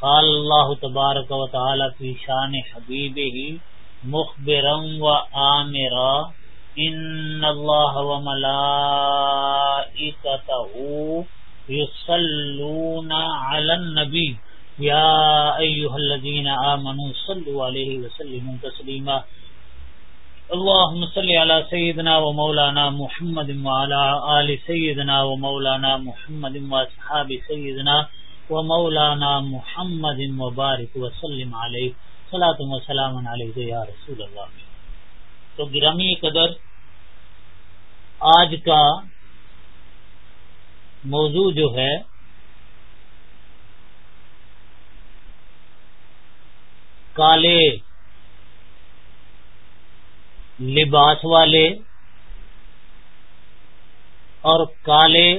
A: قال اللہ تبارک و تعالی فی شان حبیبہ مخبرا و آمرا، ان اللہ و ملائکته یصلون علی النبی. یا ایها الذین آمنوا صلوا علیہ وسلموا تسلیما. اللهم صل على سيدنا ومولانا محمد وعلى آل سيدنا ومولانا محمد واصحاب سيدنا ومولانا محمد وبارك وسلم عليه. صلاة وسلام عليه يا رسول الله تو گرامی قدر، آج کا موضوع جو ہے، کالے لباس والے اور کالے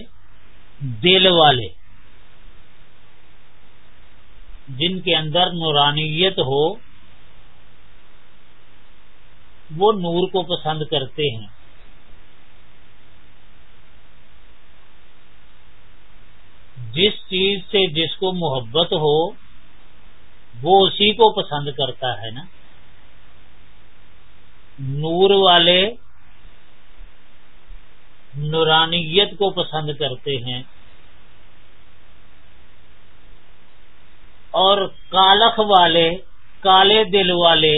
A: دل والے جن کے اندر نورانیت ہو، وہ نور کو پسند کرتے ہیں۔ جس چیز سے جس کو محبت ہو، وہ اسی کو پسند کرتا ہے نا۔ نور والے نورانیت کو پسند کرتے ہیں اور کالخ والے، کالے دل والے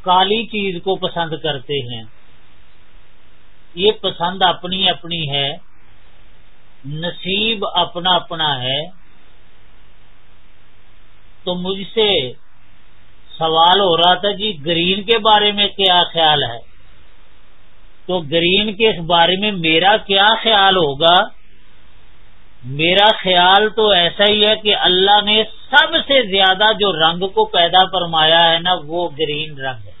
A: کالی چیز کو پسند کرتے ہیں۔ یہ پسند اپنی اپنی ہے، نصیب اپنا اپنا ہے۔ تو مجھ سے سوال ہو رہا تھا جی گرین کے بارے میں کیا خیال ہے؟ تو گرین کے بارے میں میرا کیا خیال ہوگا؟ میرا خیال تو ایسا ہی ہے کہ اللہ نے سب سے زیادہ جو رنگ کو پیدا فرمایا ہے نا، وہ گرین رنگ ہے۔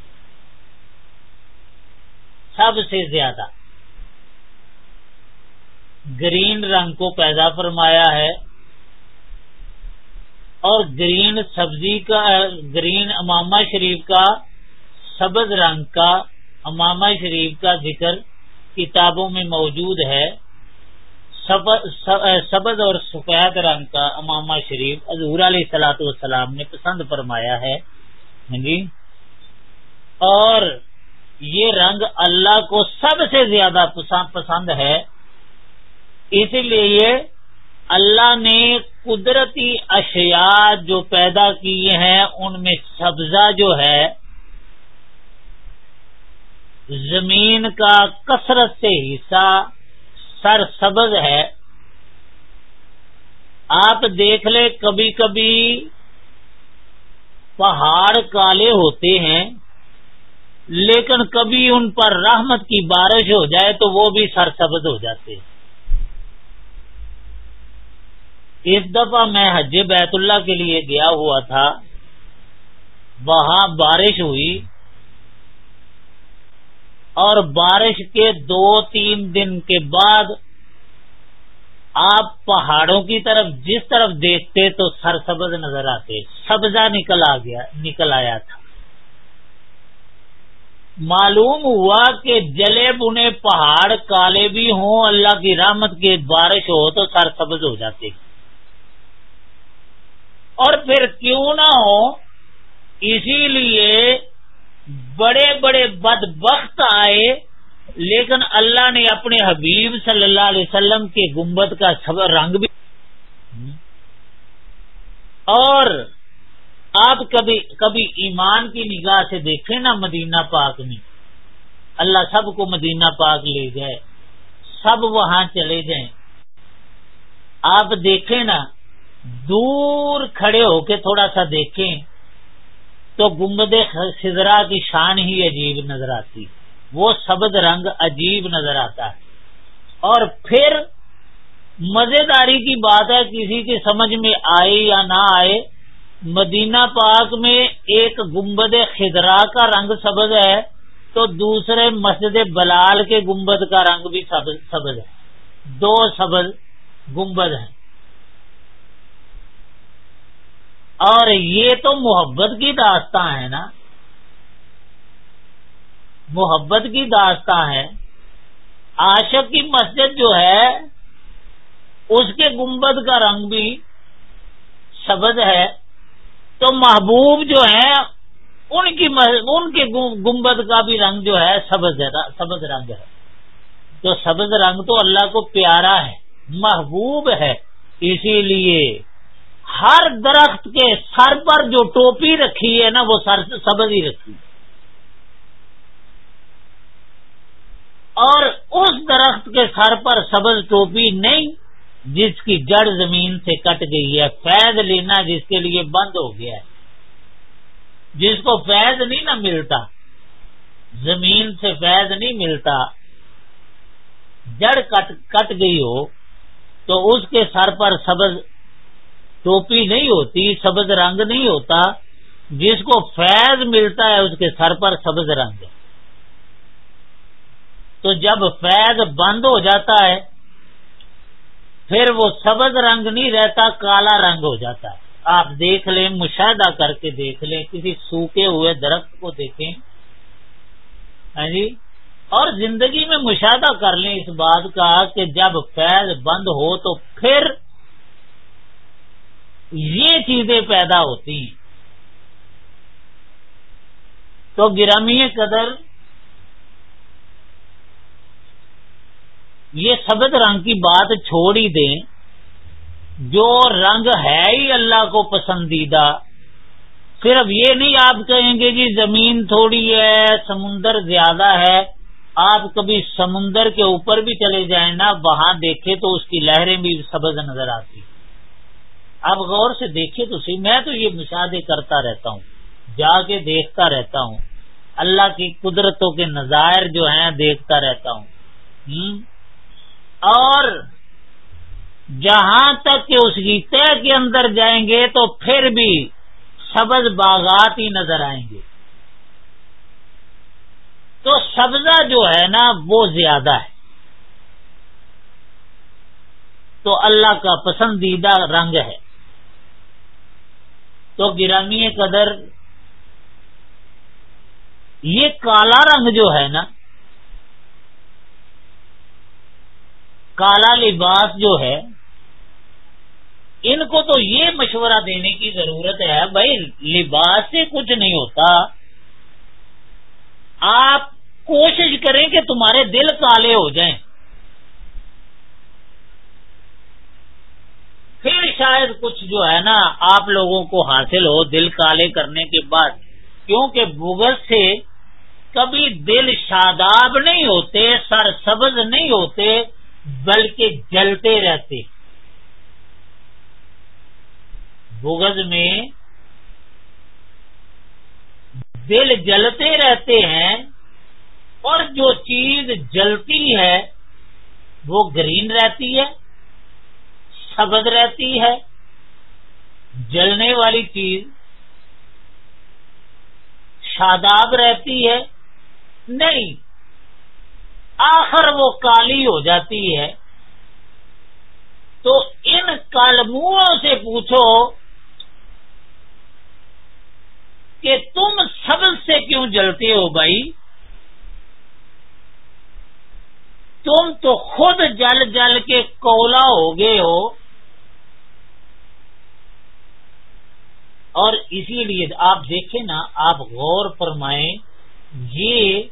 A: سب سے زیادہ۔ گرین رنگ کو پیدا فرمایا ہے۔ اور گرین سبزی کا، گرین امامہ شریف کا، سبز رنگ کا امامہ شریف کا ذکر کتابوں میں موجود ہے۔ سبز اور سفید رنگ کا امامہ شریف حضور علیہ سلاۃ والسلام نے پسند فرمایا ہے۔ ہاں جی۔ اور یہ رنگ اللہ کو سب سے زیادہ پسند ہے۔ اس لیے اللہ نے قدرتی اشیاء جو پیدا کیے ہیں، ان میں سبزہ جو ہے، زمین کا کثرت سے حصہ سر سبز ہے۔ آپ دیکھ لیں کبھی کبھی پہاڑ کالے ہوتے ہیں، لیکن کبھی ان پر رحمت کی بارش ہو جائے تو وہ بھی سر سبز ہو جاتے ہیں۔ اس دفعہ میں حج بیت اللہ کے لیے گیا ہوا تھا، وہاں بارش ہوئی اور بارش کے دو تین دن کے بعد آپ پہاڑوں کی طرف جس طرف دیکھتے تو سر سبز نظر آتے، سبزہ نکل آ گیا، نکل آیا تھا۔ معلوم ہوا کہ جلے بنے پہاڑ کالے بھی ہوں، اللہ کی رحمت کی بارش ہو تو سر سبز ہو جاتے۔ اور پھر کیوں نہ ہو؟ اسی لیے بڑے بڑے بد بخت آئے، لیکن اللہ نے اپنے حبیب صلی اللہ علیہ وسلم کے گنبد کا رنگ بھی اور آپ کبھی کبھی ایمان کی نگاہ سے دیکھیں نا مدینہ پاک میں۔ اللہ سب کو مدینہ پاک لے جائے، سب وہاں چلے جائیں۔ آپ دیکھیں نا دور کھڑے ہو کے تھوڑا سا دیکھیں تو گمبد خزرا کی شان ہی عجیب نظر آتی۔ وہ سبز رنگ عجیب نظر آتا ہے۔ اور پھر مزیداری کی بات ہے، کسی کی سمجھ میں آئے یا نہ آئے، مدینہ پاک میں ایک گمبد خزرا کا رنگ سبز ہے تو دوسرے مسجد بلال کے گمبد کا رنگ بھی سبز ہے۔ دو سبز گمبد ہیں۔ اور یہ تو محبت کی داستان ہے نا۔ محبت کی داستان ہے عاشق کی مسجد جو ہے، اس کے گنبد کا رنگ بھی سبز ہے۔ تو محبوب جو ہے ان کی ان کے گنبد کا بھی رنگ جو ہے، سبز سبز رنگ ہے۔ تو سبز رنگ تو اللہ کو پیارا ہے، محبوب ہے۔ اسی لیے ہر درخت کے سر پر جو ٹوپی رکھی ہے نا، وہ سر سے سبز ہی رکھی اور اس درخت کے سر پر سبز ٹوپی نہیں، جس کی جڑ زمین سے کٹ گئی ہے، فیض لینا جس کے لیے بند ہو گیا ہے۔ جس کو فیض نہیں نہ ملتا، زمین سے فیض نہیں ملتا، جڑ کٹ کٹ گئی ہو، تو اس کے سر پر سبز ٹوپی نہیں ہوتی، سبز رنگ نہیں ہوتا، جس کو فیض ملتا ہے اس کے سر پر سبز رنگ تو جب فیض بند ہو جاتا ہے، پھر وہ سبز رنگ نہیں رہتا، کالا رنگ ہو جاتا ہے۔ آپ دیکھ لیں، مشاہدہ کر کے دیکھ لیں، کسی سوکھے ہوئے درخت کو دیکھیں۔ ہاں جی؟ اور زندگی میں مشاہدہ کر لیں اس بات کا کہ جب فیض بند ہو تو پھر یہ چیزیں پیدا ہوتی ہیں۔ تو گرامی قدر یہ سبز رنگ کی بات چھوڑ ہی دیں، جو رنگ ہے ہی اللہ کو پسندیدہ۔ صرف یہ نہیں، آپ کہیں گے کہ زمین تھوڑی ہے، سمندر زیادہ ہے، آپ کبھی سمندر کے اوپر بھی چلے جائیں نا وہاں دیکھے تو اس کی لہریں بھی سبز نظر آتی۔ آپ غور سے دیکھے تو صحیح، میں تو یہ مشاہدے کرتا رہتا ہوں، جا کے دیکھتا رہتا ہوں، اللہ کی قدرتوں کے نظائر جو ہیں دیکھتا رہتا ہوں۔ اور جہاں تک کہ اس کی طے کے اندر جائیں گے تو پھر بھی سبز باغات ہی نظر آئیں گے۔ تو سبزہ جو ہے نا، وہ زیادہ ہے۔ تو اللہ کا پسندیدہ رنگ ہے۔ تو گرامی قدر یہ کالا رنگ جو ہے نا، کالا لباس جو ہے، ان کو تو یہ مشورہ دینے کی ضرورت ہے، بھائی لباس سے کچھ نہیں ہوتا۔ آپ کوشش کریں کہ تمہارے دل کالے ہو جائیں۔ پھر شاید کچھ جو ہے نا آپ لوگوں کو حاصل ہو دل کالے کرنے کے بعد، کیونکہ بغض سے کبھی دل شاداب نہیں ہوتے، سر سبز نہیں ہوتے، بلکہ جلتے رہتے۔ بغض میں دل جلتے رہتے ہیں اور جو چیز جلتی ہے وہ گرین رہتی ہے۔ سبز رہتی ہے، جلنے والی چیز شاداب رہتی ہے، نہیں، آخر وہ کالی ہو جاتی ہے۔ تو ان کالموں سے پوچھو کہ تم سبز سے کیوں جلتے ہو بھائی؟ تم تو خود جل جل کے کولا ہو گئے ہو۔ اور اسی لیے آپ دیکھیں نا، آپ غور فرمائیں، یہ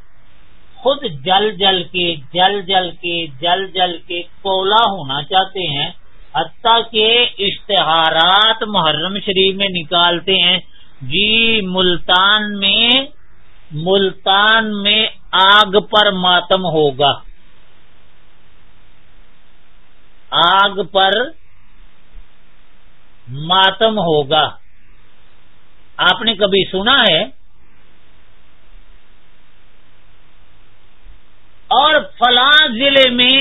A: خود جل جل کے، جل جل کے، جل جل کے کولا ہونا چاہتے ہیں، حتیٰ کہ اشتہارات محرم شریف میں نکالتے ہیں۔ جی ملتان میں ملتان میں آگ پر ماتم ہوگا۔ آگ پر ماتم ہوگا۔ آپ نے کبھی سنا ہے اور فلاں ضلع میں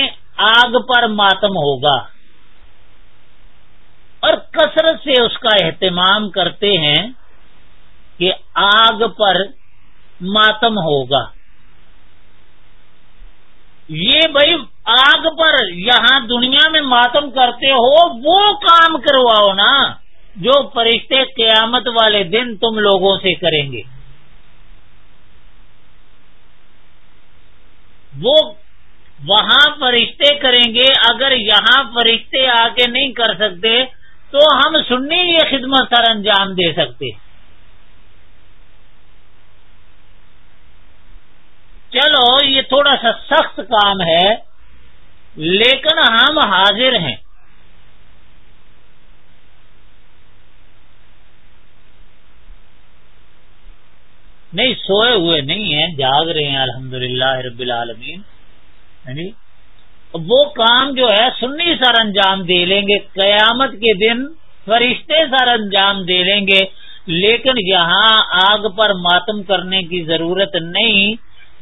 A: آگ پر ماتم ہوگا اور کثرت سے اس کا اہتمام کرتے ہیں کہ آگ پر ماتم ہوگا یہ بھائی آگ پر یہاں دنیا میں ماتم کرتے ہو وہ کام کرواؤ نا جو فرشتے قیامت والے دن تم لوگوں سے کریں گے۔ وہ وہاں فرشتے کریں گے، اگر یہاں فرشتے آ کے نہیں کر سکتے، تو ہم سننی یہ خدمت سر انجام دے سکتے۔ چلو، یہ تھوڑا سا سخت کام ہے، لیکن ہم حاضر ہیں۔ نہیں، سوئے ہوئے نہیں ہیں، جاگ رہے ہیں الحمد للہ رب العالمین۔ یعنی، وہ کام جو ہے، سنی سر انجام دے لیں گے۔ قیامت کے دن فرشتے سر انجام دے لیں گے۔ لیکن یہاں آگ پر ماتم کرنے کی ضرورت نہیں،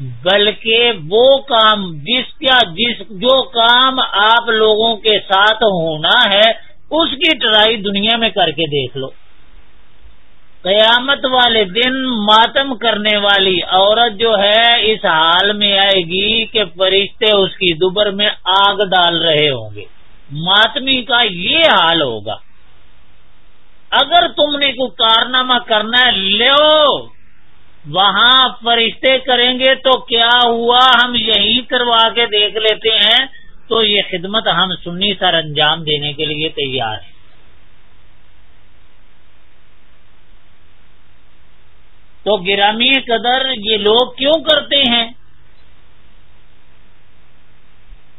A: بلکہ وہ کام جس کا، جس، جو کام آپ لوگوں کے ساتھ ہونا ہے، اس کی ٹرائی دنیا میں کر کے دیکھ لو۔ قیامت والے دن ماتم کرنے والی عورت جو ہے اس حال میں آئے گی کہ فرشتے اس کی دوبر میں آگ ڈال رہے ہوں گے۔ ماتمی کا یہ حال ہوگا۔ اگر تم نے کوئی کارنامہ کرنا ہے، لو۔ وہاں فرشتے کریں گے تو کیا ہوا؟ ہم یہی کروا کے دیکھ لیتے ہیں۔ تو یہ خدمت ہم سنی سر انجام دینے کے لیے تیار ہیں۔ تو گرامی قدر یہ لوگ کیوں کرتے ہیں؟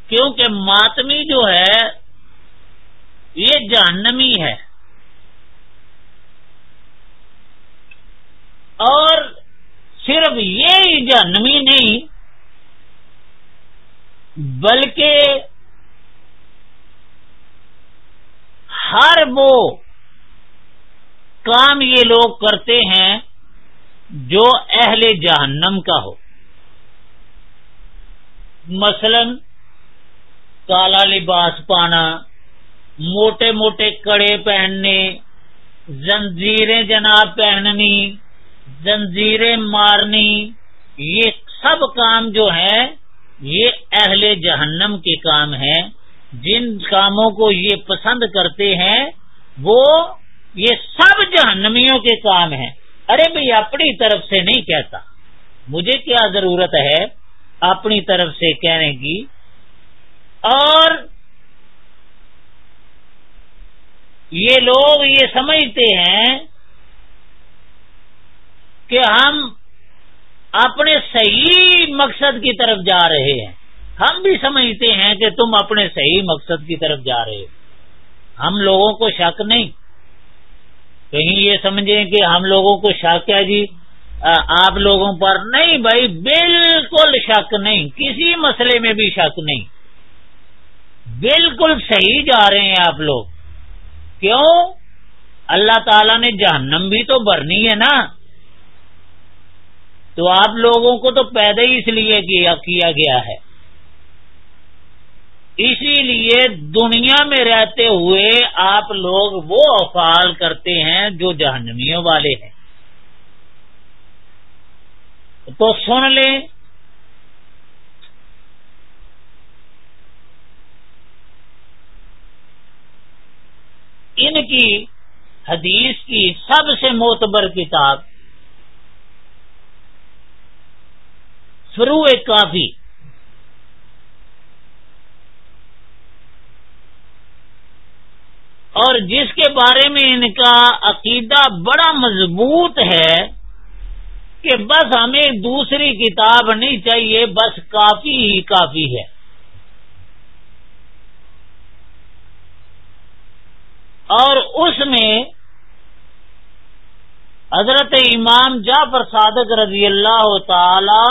A: کیونکہ ماتمی جو ہے، یہ جہنمی ہے۔ اور صرف یہ جہنمی نہیں، بلکہ ہر وہ کام یہ لوگ کرتے ہیں جو اہل جہنم کا ہو۔ مثلا کالا لباس پانا، موٹے موٹے کڑے پہننے، زنجیریں جناب پہننی، زنجیریں مارنی، یہ سب کام جو ہے یہ اہل جہنم کے کام ہیں۔ جن کاموں کو یہ پسند کرتے ہیں، وہ یہ سب جہنمیوں کے کام ہیں۔ ارے بھائی اپنی طرف سے نہیں کہتا۔ مجھے کیا ضرورت ہے اپنی طرف سے کہنے کی؟ اور یہ لوگ یہ سمجھتے ہیں کہ ہم اپنے صحیح مقصد کی طرف جا رہے ہیں۔ ہم بھی سمجھتے ہیں کہ تم اپنے صحیح مقصد کی طرف جا رہے ہو۔ ہم لوگوں کو شک نہیں۔ کہیں یہ سمجھیں کہ ہم لوگوں کو شک ہے جی آپ لوگوں پر نہیں بھائی، بالکل شک نہیں، کسی مسئلے میں بھی شک نہیں۔ بالکل صحیح جا رہے ہیں آپ لوگ۔ کیوں؟ اللہ تعالی نے جہنم بھی تو بھرنی ہے نا۔ تو آپ لوگوں کو تو پیدا ہی اس لیے کیا کیا گیا ہے۔ اسی لیے دنیا میں رہتے ہوئے آپ لوگ وہ افعال کرتے ہیں جو جہنمیوں والے ہیں۔ تو سن لیں۔ ان کی حدیث کی سب سے معتبر کتاب فرو کافی اور جس کے بارے میں ان کا عقیدہ بڑا مضبوط ہے کہ بس ہمیں دوسری کتاب نہیں چاہیے، بس کافی ہی کافی ہے۔ اور اس میں حضرت امام جعفر صادق رضی اللہ تعالی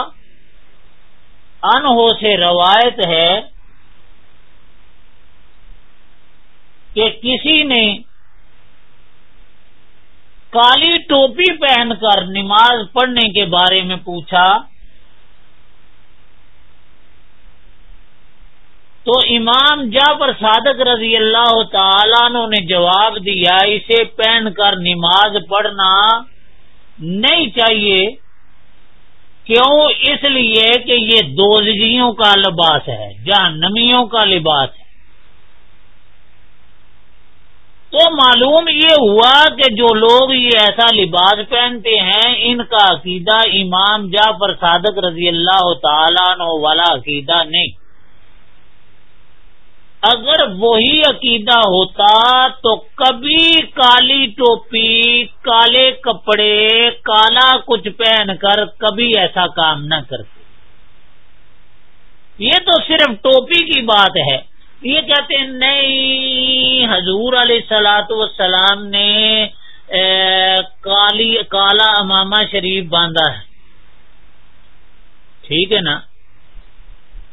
A: انہوں سے روایت ہے کہ کسی نے کالی ٹوپی پہن کر نماز پڑھنے کے بارے میں پوچھا، تو امام جعفر صادق رضی اللہ تعالیٰ نے جواب دیا، اسے پہن کر نماز پڑھنا نہیں چاہیے۔ کیوں؟ اس لیے کہ یہ دوزگیوں کا لباس ہے، جہنمیوں کا لباس ہے۔ تو معلوم یہ ہوا کہ جو لوگ یہ ایسا لباس پہنتے ہیں، ان کا عقیدہ امام جعفر صادق رضی اللہ تعالیٰ والا عقیدہ نہیں۔ اگر وہی عقیدہ ہوتا تو کبھی کالی ٹوپی، کالے کپڑے، کالا کچھ پہن کر کبھی ایسا کام نہ کرتے۔ یہ تو صرف ٹوپی کی بات ہے۔ یہ کہتے ہیں، نہیں، حضور علیہ سلاۃ والسلام نے کالی، کالا امامہ شریف باندھا ہے۔ ٹھیک ہے نا؟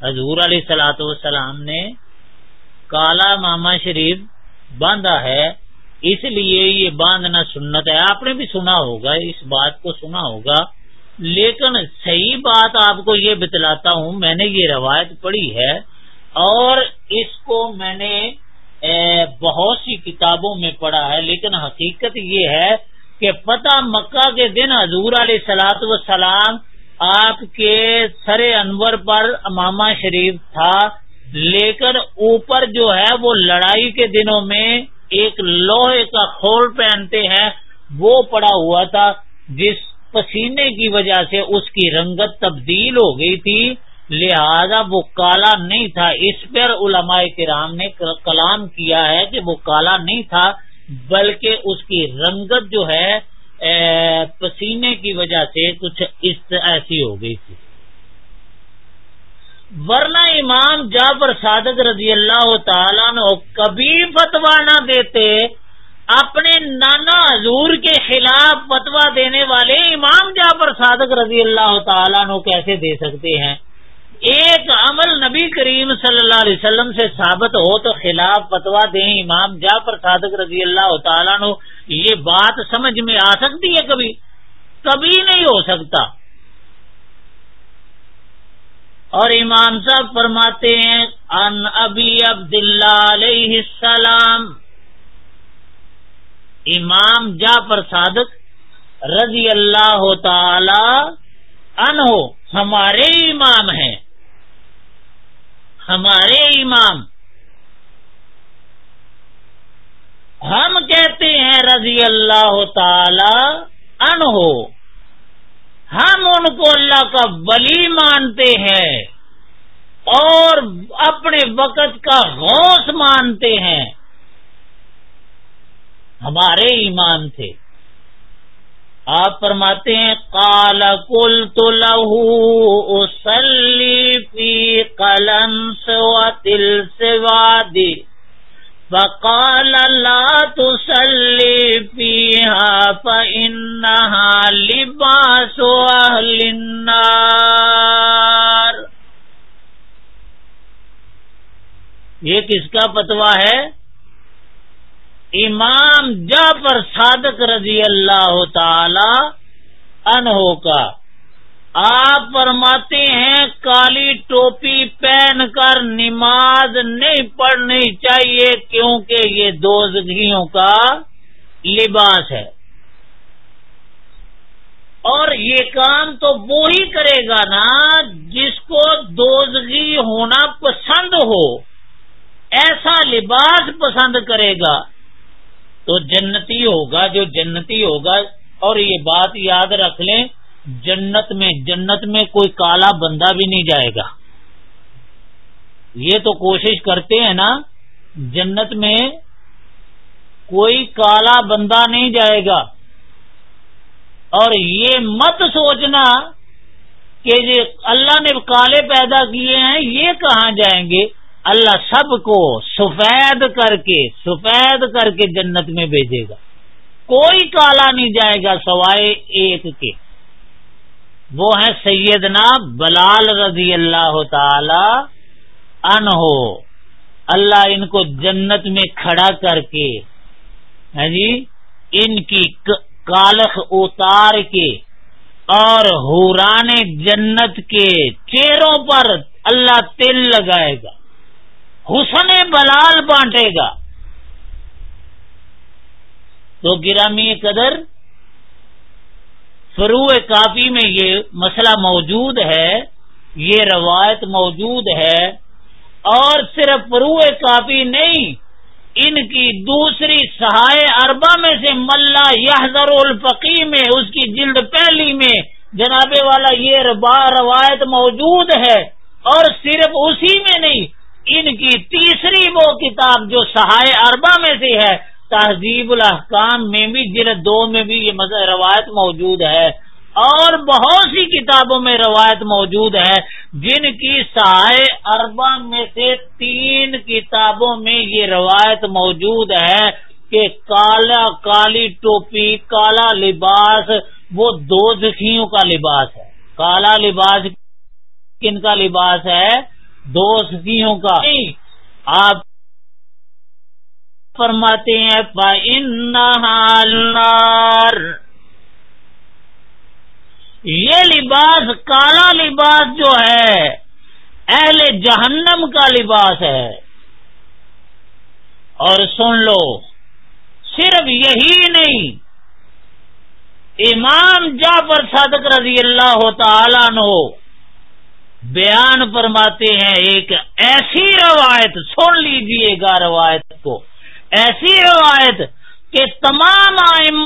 A: حضور علیہ سلاۃ والسلام نے کالا ماما شریف باندھا ہے، اس لیے یہ باندھنا سنت ہے۔ آپ نے بھی سنا ہوگا، اس بات کو سنا ہوگا۔ لیکن صحیح بات آپ کو یہ بتلاتا ہوں، میں نے یہ روایت پڑھی ہے اور اس کو میں نے بہت سی کتابوں میں پڑھا ہے، لیکن حقیقت یہ ہے کہ پتہ مکہ کے دن حضور علیہ سلاۃ وسلام آپ کے سر انور پر امامہ شریف تھا، لیکن اوپر جو ہے وہ لڑائی کے دنوں میں ایک لوہے کا کھول پہنتے ہیں، وہ پڑا ہوا تھا، جس پسینے کی وجہ سے اس کی رنگت تبدیل ہو گئی تھی۔ لہذا وہ کالا نہیں تھا۔ اس پر علماء کرام نے کلام کیا ہے کہ وہ کالا نہیں تھا، بلکہ اس کی رنگت جو ہے پسینے کی وجہ سے کچھ اس ایسی ہو گئی تھی۔ ورنہ امام جعفر صادق رضی اللہ تعالیٰ نے کبھی فتوا نہ دیتے، اپنے نانا حضور کے خلاف فتوا دینے والے امام جعفر صادق رضی اللہ تعالیٰ نے کیسے دے سکتے ہیں؟ ایک عمل نبی کریم صلی اللہ علیہ وسلم سے ثابت ہو تو خلاف فتوا دیں امام جعفر صادق رضی اللہ تعالیٰ نو یہ بات سمجھ میں آ سکتی ہے کبھی؟ کبھی نہیں ہو سکتا۔ اور امام صاحب فرماتے ہیں، ان ابی عبداللہ علیہ السلام۔ امام جعفر صادق رضی اللہ تعالی انہو ہمارے امام ہیں۔ ہمارے امام۔ ہم کہتے ہیں رضی اللہ تعالی انہو ہم ان کو اللہ کا ولی مانتے ہیں اور اپنے وقت کا غوث مانتے ہیں۔ ہمارے ایمان تھے۔ آپ فرماتے ہیں کال کل تو لہو اسلی پی قلم سوا دل سے وادی فقال لا تسلی فيها فإنها لباس أهل النار یہ کس کا پتوا ہے؟ امام جعفر صادق رضی اللہ تعالی انہو کا آپ فرماتے ہیں کالی ٹوپی پہن کر نماز نہیں پڑھنی چاہیے کیونکہ یہ دوزگیوں کا لباس ہے۔ اور یہ کام تو وہی کرے گا نا جس کو دوزگی ہونا پسند ہو، ایسا لباس پسند کرے گا۔ تو جنتی ہوگا، جو جنتی ہوگا، اور یہ بات یاد رکھ لیں۔ جنت میں جنت میں کوئی کالا بندہ بھی نہیں جائے گا۔ یہ تو کوشش کرتے ہیں نا، جنت میں کوئی کالا بندہ نہیں جائے گا۔ اور یہ مت سوچنا کہ اللہ نے کالے پیدا کیے ہیں، یہ کہاں جائیں گے؟ اللہ سب کو سفید کر کے، سفید کر کے جنت میں بھیجے گا۔ کوئی کالا نہیں جائے گا سوائے ایک کے۔ وہ ہے سیدنا بلال رضی اللہ تعالی ان ہو اللہ ان کو جنت میں کھڑا کر کے ہاں جی ان کی کالخ اتار کے اور حوران جنت کے چہروں پر اللہ تل لگائے گا۔ حسن بلال بانٹے گا۔ تو گرامی قدر فرو کافی میں یہ مسئلہ موجود ہے، یہ روایت موجود ہے، اور صرف فرو کافی نہیں، ان کی دوسری سہائے اربا میں سے ملا یحضر الفقی میں، اس کی جلد پہلی میں، جناب والا یہ روایت موجود ہے، اور صرف اسی میں نہیں، ان کی تیسری وہ کتاب جو سہائے اربا میں سے ہے تہذیب الحکام میں بھی، جلد دو میں بھی یہ روایت موجود ہے۔ اور بہت سی کتابوں میں روایت موجود ہے، جن کی سہائے اربا میں سے تین کتابوں میں یہ روایت موجود ہے کہ کالا، کالی ٹوپی، کالا لباس، وہ دو دکھیوں کا لباس ہے۔ کالا لباس کن کا لباس ہے؟ دو سکیوں کا۔ آپ فرماتے ہیں یہ لباس، کالا لباس جو ہے، اہل جہنم کا لباس ہے۔ اور سن لو، صرف یہی نہیں، امام جعفر صادق رضی اللہ تعالیٰ نو بیان فرماتے ہیں، ایک ایسی روایت، سن لیجیے گا روایت کو۔ ایسی روایت کہ تمام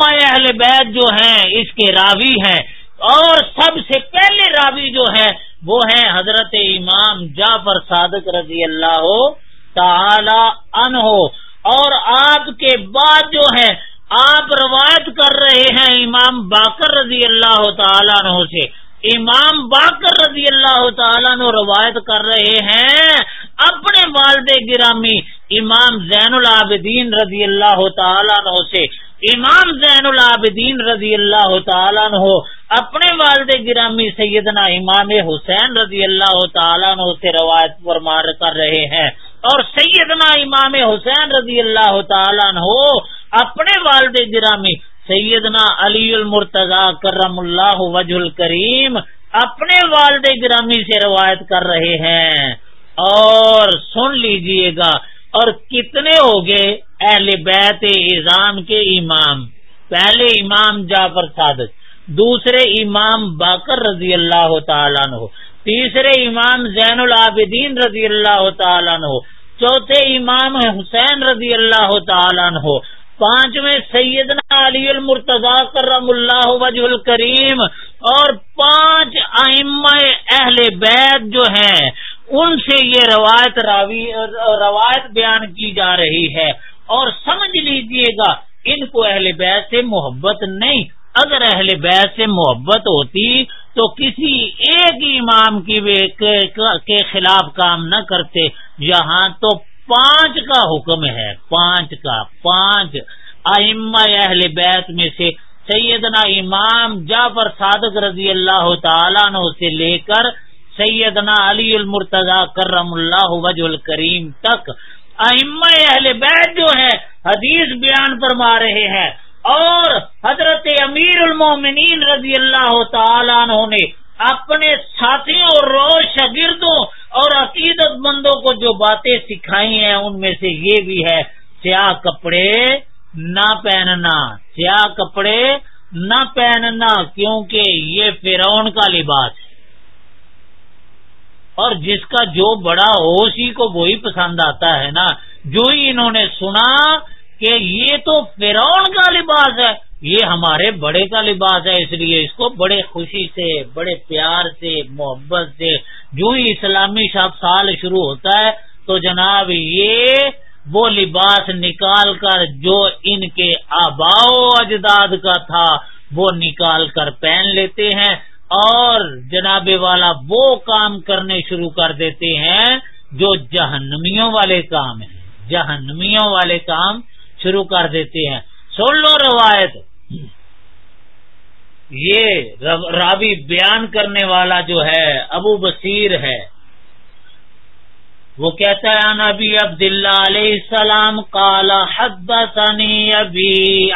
A: اہل بیت جو ہیں، اس کے راوی ہیں۔ اور سب سے پہلے راوی جو ہے، وہ ہے حضرت امام جعفر صادق رضی اللہ تعالی عنہ۔ اور آپ کے بعد جو ہے آپ روایت کر رہے ہیں امام باقر رضی اللہ تعالیٰ عنہ سے۔ امام باقر رضی اللہ تعالیٰ عنہ روایت کر رہے ہیں، اپنے والد گرامی امام زین العابدین رضی اللہ تعالیٰ عنہ سے، امام زین العابدین رضی اللہ تعالیٰ عنہ اپنے والد گرامی سیدنا امام حسین رضی اللہ تعالیٰ عنہ سے روایت فرمار کر رہے ہیں۔ اور سیدنا امام حسین رضی اللہ تعالیٰ عنہ اپنے والد گرامی سیدنا علی المرتضی کرم اللہ وجہ الکریم اپنے والد گرامی سے روایت کر رہے ہیں۔ اور سن لیجیے گا اور کتنے ہو گئے اہل بیت اظام کے امام؟ پہلے امام جعفر صادق، دوسرے امام باقر رضی اللہ تعالیٰ عنہ، تیسرے امام زین العابدین رضی اللہ تعالیٰ عنہ، چوتھے امام حسین رضی اللہ تعالیٰ عنہ، پانچویں سیدنا علی المرتضی کرم اللہ وجہ الکریم، اور پانچ اہل بیت جو ہیں ان سے یہ روایت راوی روایت بیان کی جا رہی ہے۔ اور سمجھ لیجیے گا، ان کو اہل بیت سے محبت نہیں۔ اگر اہل بیت سے محبت ہوتی تو کسی ایک امام کی کے خلاف کام نہ کرتے۔ یہاں تو پانچ کا حکم ہے، پانچ کا، پانچ۔ اہل بیت میں سے سیدنا امام جعفر صادق رضی اللہ تعالیٰ عنہ سے لے کر سیدنا علی المرتضی کرم اللہ وجہ الکریم تک اہل بیت جو ہے حدیث بیان فرما رہے ہیں۔ اور حضرت امیر المومنین رضی اللہ تعالیٰ عنہ نے اپنے ساتھیوں اور روز شاگردوں اور عقیدت مندوں کو جو باتیں سکھائی ہیں، ان میں سے یہ بھی ہے، سیاہ کپڑے نہ پہننا۔ سیاہ کپڑے نہ پہننا، کیونکہ یہ فرعون کا لباس ہے۔ اور جس کا جو بڑا ہو اسی کو وہی پسند آتا ہے نا، جو ہی انہوں نے سنا کہ یہ تو فرعون کا لباس ہے، یہ ہمارے بڑے کا لباس ہے، اس لیے اس کو بڑے خوشی سے، بڑے پیار سے، محبت سے، جو ہی اسلامی شب سال شروع ہوتا ہے، تو جناب یہ وہ لباس نکال کر جو ان کے آباؤ اجداد کا تھا، وہ نکال کر پہن لیتے ہیں۔ اور جناب والا وہ کام کرنے شروع کر دیتے ہیں جو جہنمیوں والے کام ہیں۔ جہنمیوں والے کام شروع کر دیتے ہیں۔ سن لو روایت۔ یہ راوی بیان کرنے والا جو ہے، ابو بصیر ہے۔ وہ کہتا ہے نبی عبد اللہ علیہ السلام کالا حد ثنی ابھی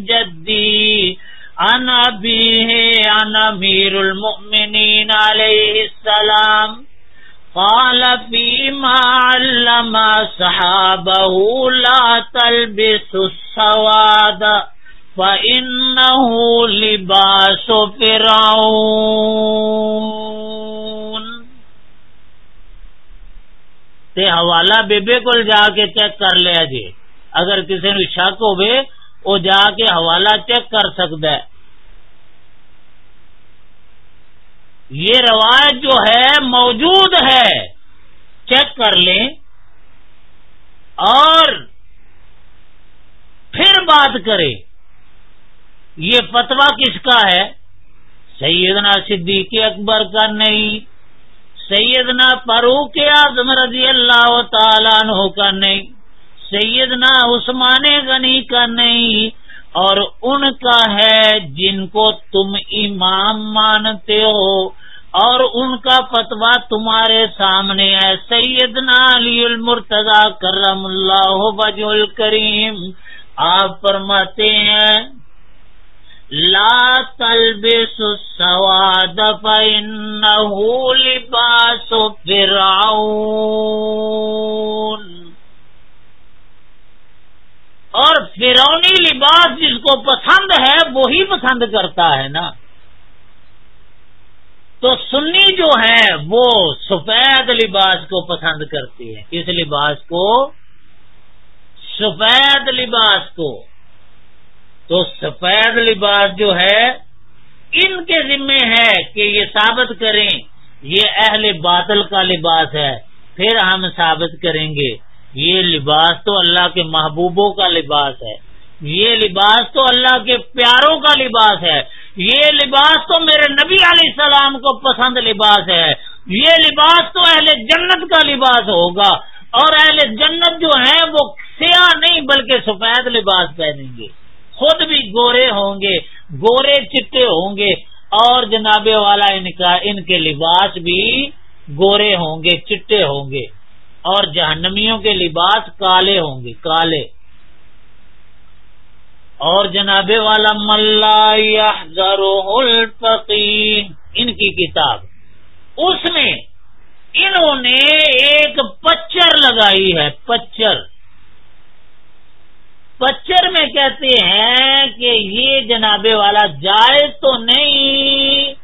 A: جدی ان ابھی ہے ان امیر المؤمنین علیہ السلام قال فيما علم صحابه لا تلبس السواد فإنه لباس فرعون تے حوالہ بیبے کو جا کے چیک کر لیا جی۔ اگر کسی نے شک ہوئے وہ جا کے حوالہ چیک کر سکتا ہے۔ یہ روایت جو ہے موجود ہے، چیک کر لیں۔ اور پھر بات کریں۔ یہ فتوا کس کا ہے؟ سیدنا صدیق اکبر کا نہیں، سیدنا فاروق اعظم رضی اللہ تعالیٰ عنہ کا نہیں۔ سیدنا عثمان غنی کا نہیں، اور ان کا ہے جن کو تم امام مانتے ہو، اور ان کا فتوا تمہارے سامنے ہے۔ سیدنا علی المرتضی کرم اللہ بج الکریم، آپ فرماتے ہیں، لا تلبس السواد فإنه لباس فرعون۔ اور فرونی لباس جس کو پسند ہے، وہی پسند کرتا ہے نا۔ تو سنی جو ہے وہ سفید لباس کو پسند کرتی ہے کس لباس کو، سفید لباس کو۔ تو سفید لباس جو ہے، ان کے ذمے ہے کہ یہ ثابت کریں، یہ اہل باطل کا لباس ہے۔ پھر ہم ثابت کریں گے۔ یہ لباس تو اللہ کے محبوبوں کا لباس ہے یہ لباس تو اللہ کے پیاروں کا لباس ہے یہ لباس تو میرے نبی علیہ السلام کو پسند لباس ہے یہ لباس تو اہل جنت کا لباس ہوگا اور اہل جنت جو ہے وہ سیاہ نہیں بلکہ سفید لباس پہنیں گے خود بھی گورے ہوں گے، گورے چٹے ہوں گے اور جناب والا ان کا، ان کے لباس بھی گورے ہوں گے، چٹے ہوں گے۔ اور جہنمیوں کے لباس کالے ہوں گے، کالے۔ اور جناب والا ملا ان کی کتاب۔ اس میں انہوں نے ایک پچر لگائی ہے، پچر۔ پچر میں کہتے ہیں کہ یہ جناب والا جائز تو نہیں،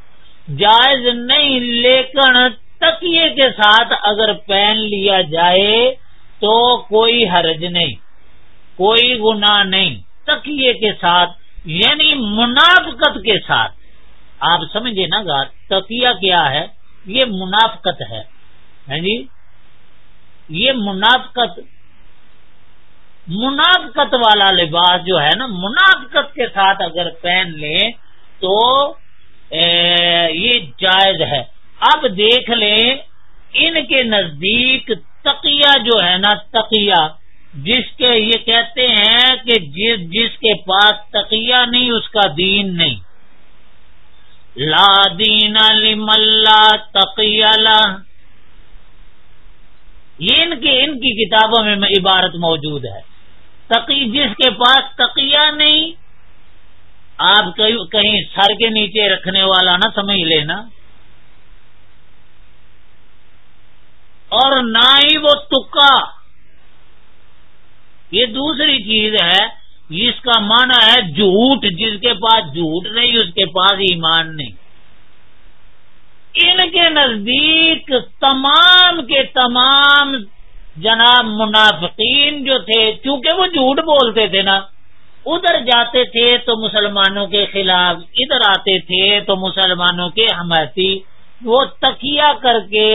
A: جائز نہیں، لیکن تکیے کے ساتھ اگر پہن لیا جائے تو کوئی حرج نہیں، کوئی گناہ نہیں۔ تکیے کے ساتھ یعنی منافقت کے ساتھ۔ آپ سمجھے نا گا، تکیہ کیا ہے؟ یہ منافقت ہے۔ ہاں جی؟ یہ منافقت منافقت والا لباس جو ہے نا، منافقت کے ساتھ اگر پہن لیں تو یہ جائز ہے۔ اب دیکھ لیں ان کے نزدیک تقیہ جو ہے نا، تقیہ، جس کے یہ کہتے ہیں کہ جس جس کے پاس تقیہ نہیں، اس کا دین نہیں۔ لا دین ملا تقیہ یہ ان کی ان کی کتابوں میں عبارت موجود ہے۔ تقی، جس کے پاس تقیہ نہیں، آپ کہیں سر کے نیچے رکھنے والا نہ سمجھ لینا۔ اور نہ ہی وہ تکا۔ یہ دوسری چیز ہے، جس کا مانا ہے جھوٹ، جس کے پاس جھوٹ نہیں، اس کے پاس ایمان نہیں۔ ان کے نزدیک تمام کے تمام جناب منافقین جو تھے، چونکہ وہ جھوٹ بولتے تھے نا، ادھر جاتے تھے تو مسلمانوں کے خلاف، ادھر آتے تھے تو مسلمانوں کے حمایتی وہ تکیہ کر کے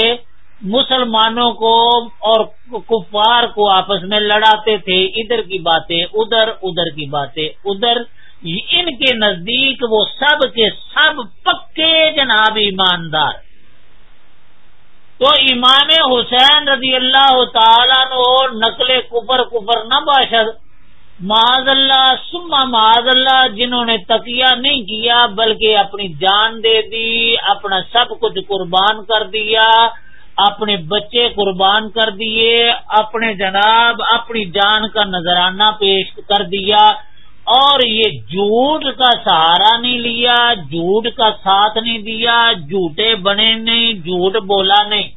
A: مسلمانوں کو اور کفار کو آپس میں لڑاتے تھے۔ ادھر کی باتیں، ادھر ادھر کی باتیں، ادھر۔ ان کے نزدیک وہ سب کے سب پکے جناب ایماندار۔ تو امام حسین رضی اللہ تعالیٰ نو نقل کفر کفر نہ باشد۔ معاذ اللہ سما معاذ اللہ، جنہوں نے تقیہ نہیں کیا، بلکہ اپنی جان دے دی، اپنا سب کچھ قربان کر دیا۔ اپنے بچے قربان کر دیے، اپنے جناب، اپنی جان کا نذرانہ پیش کر دیا، اور یہ جھوٹ کا سہارا نہیں لیا، جھوٹ کا ساتھ نہیں دیا، جھوٹے بنے نہیں، جھوٹ بولا نہیں۔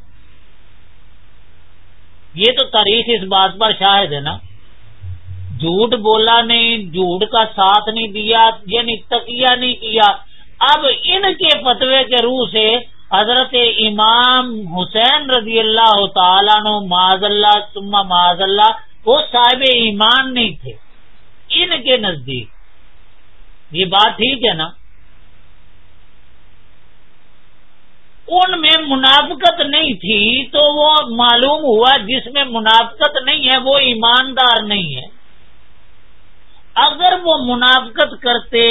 A: یہ تو تاریخ اس بات پر شاہد ہے نا۔ جھوٹ بولا نہیں، جھوٹ کا ساتھ نہیں دیا یعنی تکیہ نہیں کیا۔ اب ان کے فتوے کے روح سے حضرت امام حسین رضی اللہ تعالیٰ نو معذ اللہ سما معذ اللہ، وہ صاحب ایمان نہیں تھے۔ ان کے نزدیک۔ یہ بات ٹھیک ہے نا؟ ان میں منافقت نہیں تھی تو وہ معلوم ہوا جس میں منافقت نہیں ہے، وہ ایماندار نہیں ہے۔ اگر وہ منافقت کرتے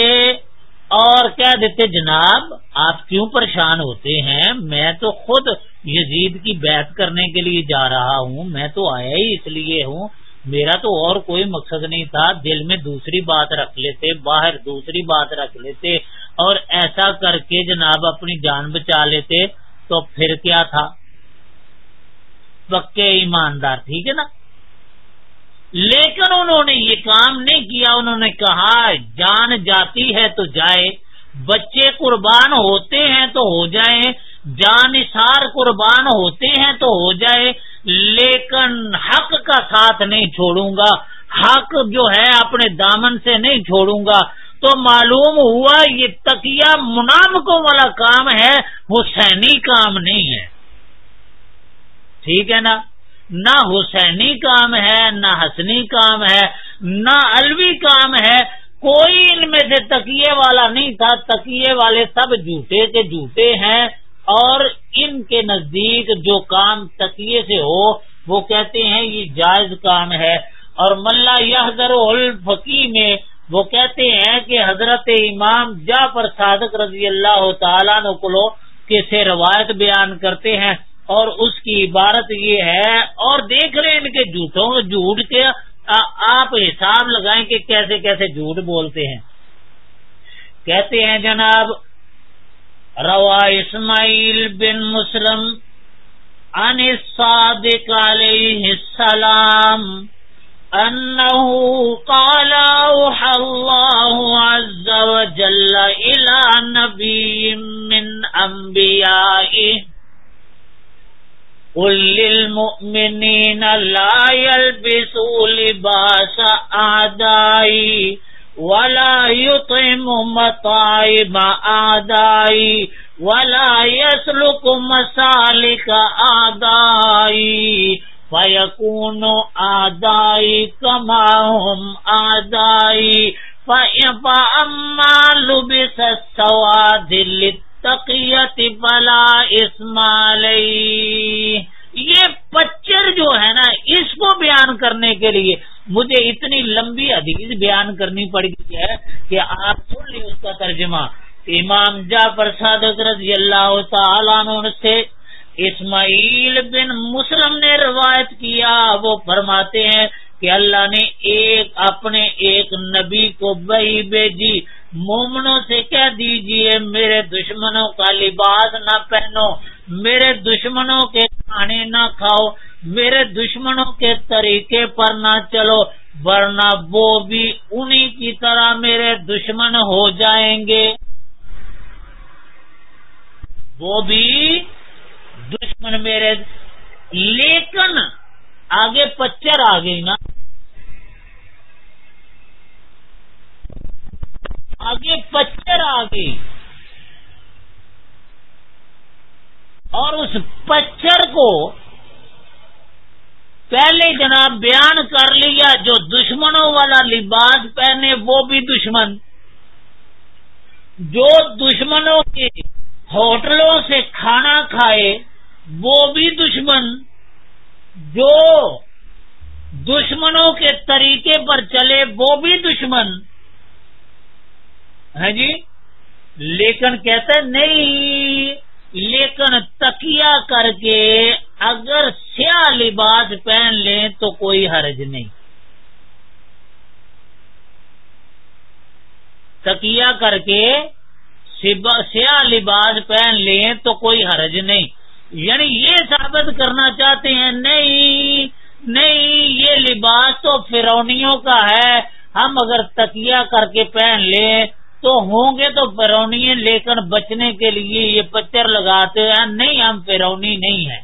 A: اور کیا دیتے جناب، آپ کیوں پریشان ہوتے ہیں؟ میں تو خود یزید کی بیعت کرنے کے لیے جا رہا ہوں، میں تو آیا ہی اس لیے ہوں۔ میرا تو اور کوئی مقصد نہیں تھا، دل میں دوسری بات رکھ لیتے، باہر دوسری بات رکھ لیتے اور ایسا کر کے جناب اپنی جان بچا لیتے، تو پھر کیا تھا؟ پکے ایماندار، ٹھیک ہے نا؟ لیکن انہوں نے یہ کام نہیں کیا، انہوں نے کہا جان جاتی ہے تو جائے، بچے قربان ہوتے ہیں تو ہو جائیں جان اشار قربان ہوتے ہیں تو ہو جائے، لیکن حق کا ساتھ نہیں چھوڑوں گا، حق جو ہے اپنے دامن سے نہیں چھوڑوں گا۔ تو معلوم ہوا یہ تکیہ منافقوں والا کام ہے، حسینی کام نہیں ہے۔ ٹھیک ہے نا؟ نہ حسینی کام ہے، نہ حسنی کام ہے، نہ الوی کام ہے۔ کوئی ان میں سے تکیے والا نہیں تھا، تکیے والے سب جھوٹے کے جھوٹے ہیں۔ اور ان کے نزدیک جو کام تکیے سے ہو، وہ کہتے ہیں یہ جائز کام ہے۔ اور ملا یحضر الفقی میں وہ کہتے ہیں کہ حضرت امام جا پر صادق رضی اللہ تعالیٰ نکلو کے سے روایت بیان کرتے ہیں۔ اور اس کی عبارت یہ ہے، اور دیکھ رہے ان کے جھوٹوں جھوٹ کے آپ حساب لگائیں کہ کیسے کیسے جھوٹ بولتے ہیں۔ کہتے ہیں جناب، روا اسماعیل بن مسلم ان صادق علیہ السلام انه قال اوحى الله عز وجل الى نبي من انبيائه للمؤمنين لا يلبسوا لباس اعدائي ولا يطعم مطاعم اعدائي ولا يسلك مسالك اعدائي فیقون آدائی کما ہم آدائی فما لبس السواد تقیت بلا اسمال یہ پچر جو ہے نا، اس کو بیان کرنے کے لیے مجھے اتنی لمبی حدیث بیان کرنی پڑ گئی ہے کہ آپ سن لی اس کا ترجمہ۔ امام جا پرساد رضی اللہ تعالیٰ سے اسماعیل بن مسلم نے روایت کیا۔ وہ فرماتے ہیں کہ اللہ نے ایک اپنے ایک نبی کو بہی بھیجی۔ مومنوں سے کہہ دیجیے، میرے دشمنوں کا لباس نہ پہنو، میرے دشمنوں کے کھانے نہ کھاؤ، میرے دشمنوں کے طریقے پر نہ چلو، ورنہ وہ بھی انہی کی طرح میرے دشمن ہو جائیں گے۔ وہ بھی دشمن میرے، لیکن آگے پچر آ گئی نا۔ آگے پچر آ گئی اور اس پچر کو پہلے جناب بیان کر لیا، جو دشمنوں والا لباس پہنے وہ بھی دشمن۔ جو دشمنوں کے ہوٹلوں سے کھانا کھائے، وہ بھی دشمن۔ جو دشمنوں کے طریقے پر چلے، وہ بھی دشمن۔ ہے جی؟ لیکن کہتے نہیں، لیکن تکیا کر کے اگر سیاہ لباس پہن لیں تو کوئی حرج نہیں۔ تکیا کر کے سیاہ لباس پہن لیں تو کوئی حرج نہیں۔ یعنی یہ ثابت کرنا چاہتے ہیں، نہیں نہیں، یہ لباس تو فرونیوں کا ہے۔ ہم اگر تکیا کر کے پہن لیں تو ہوں گے تو فرونی لیکن بچنے کے لیے یہ پچر لگاتے ہیں، نہیں، ہم فرونی نہیں ہیں۔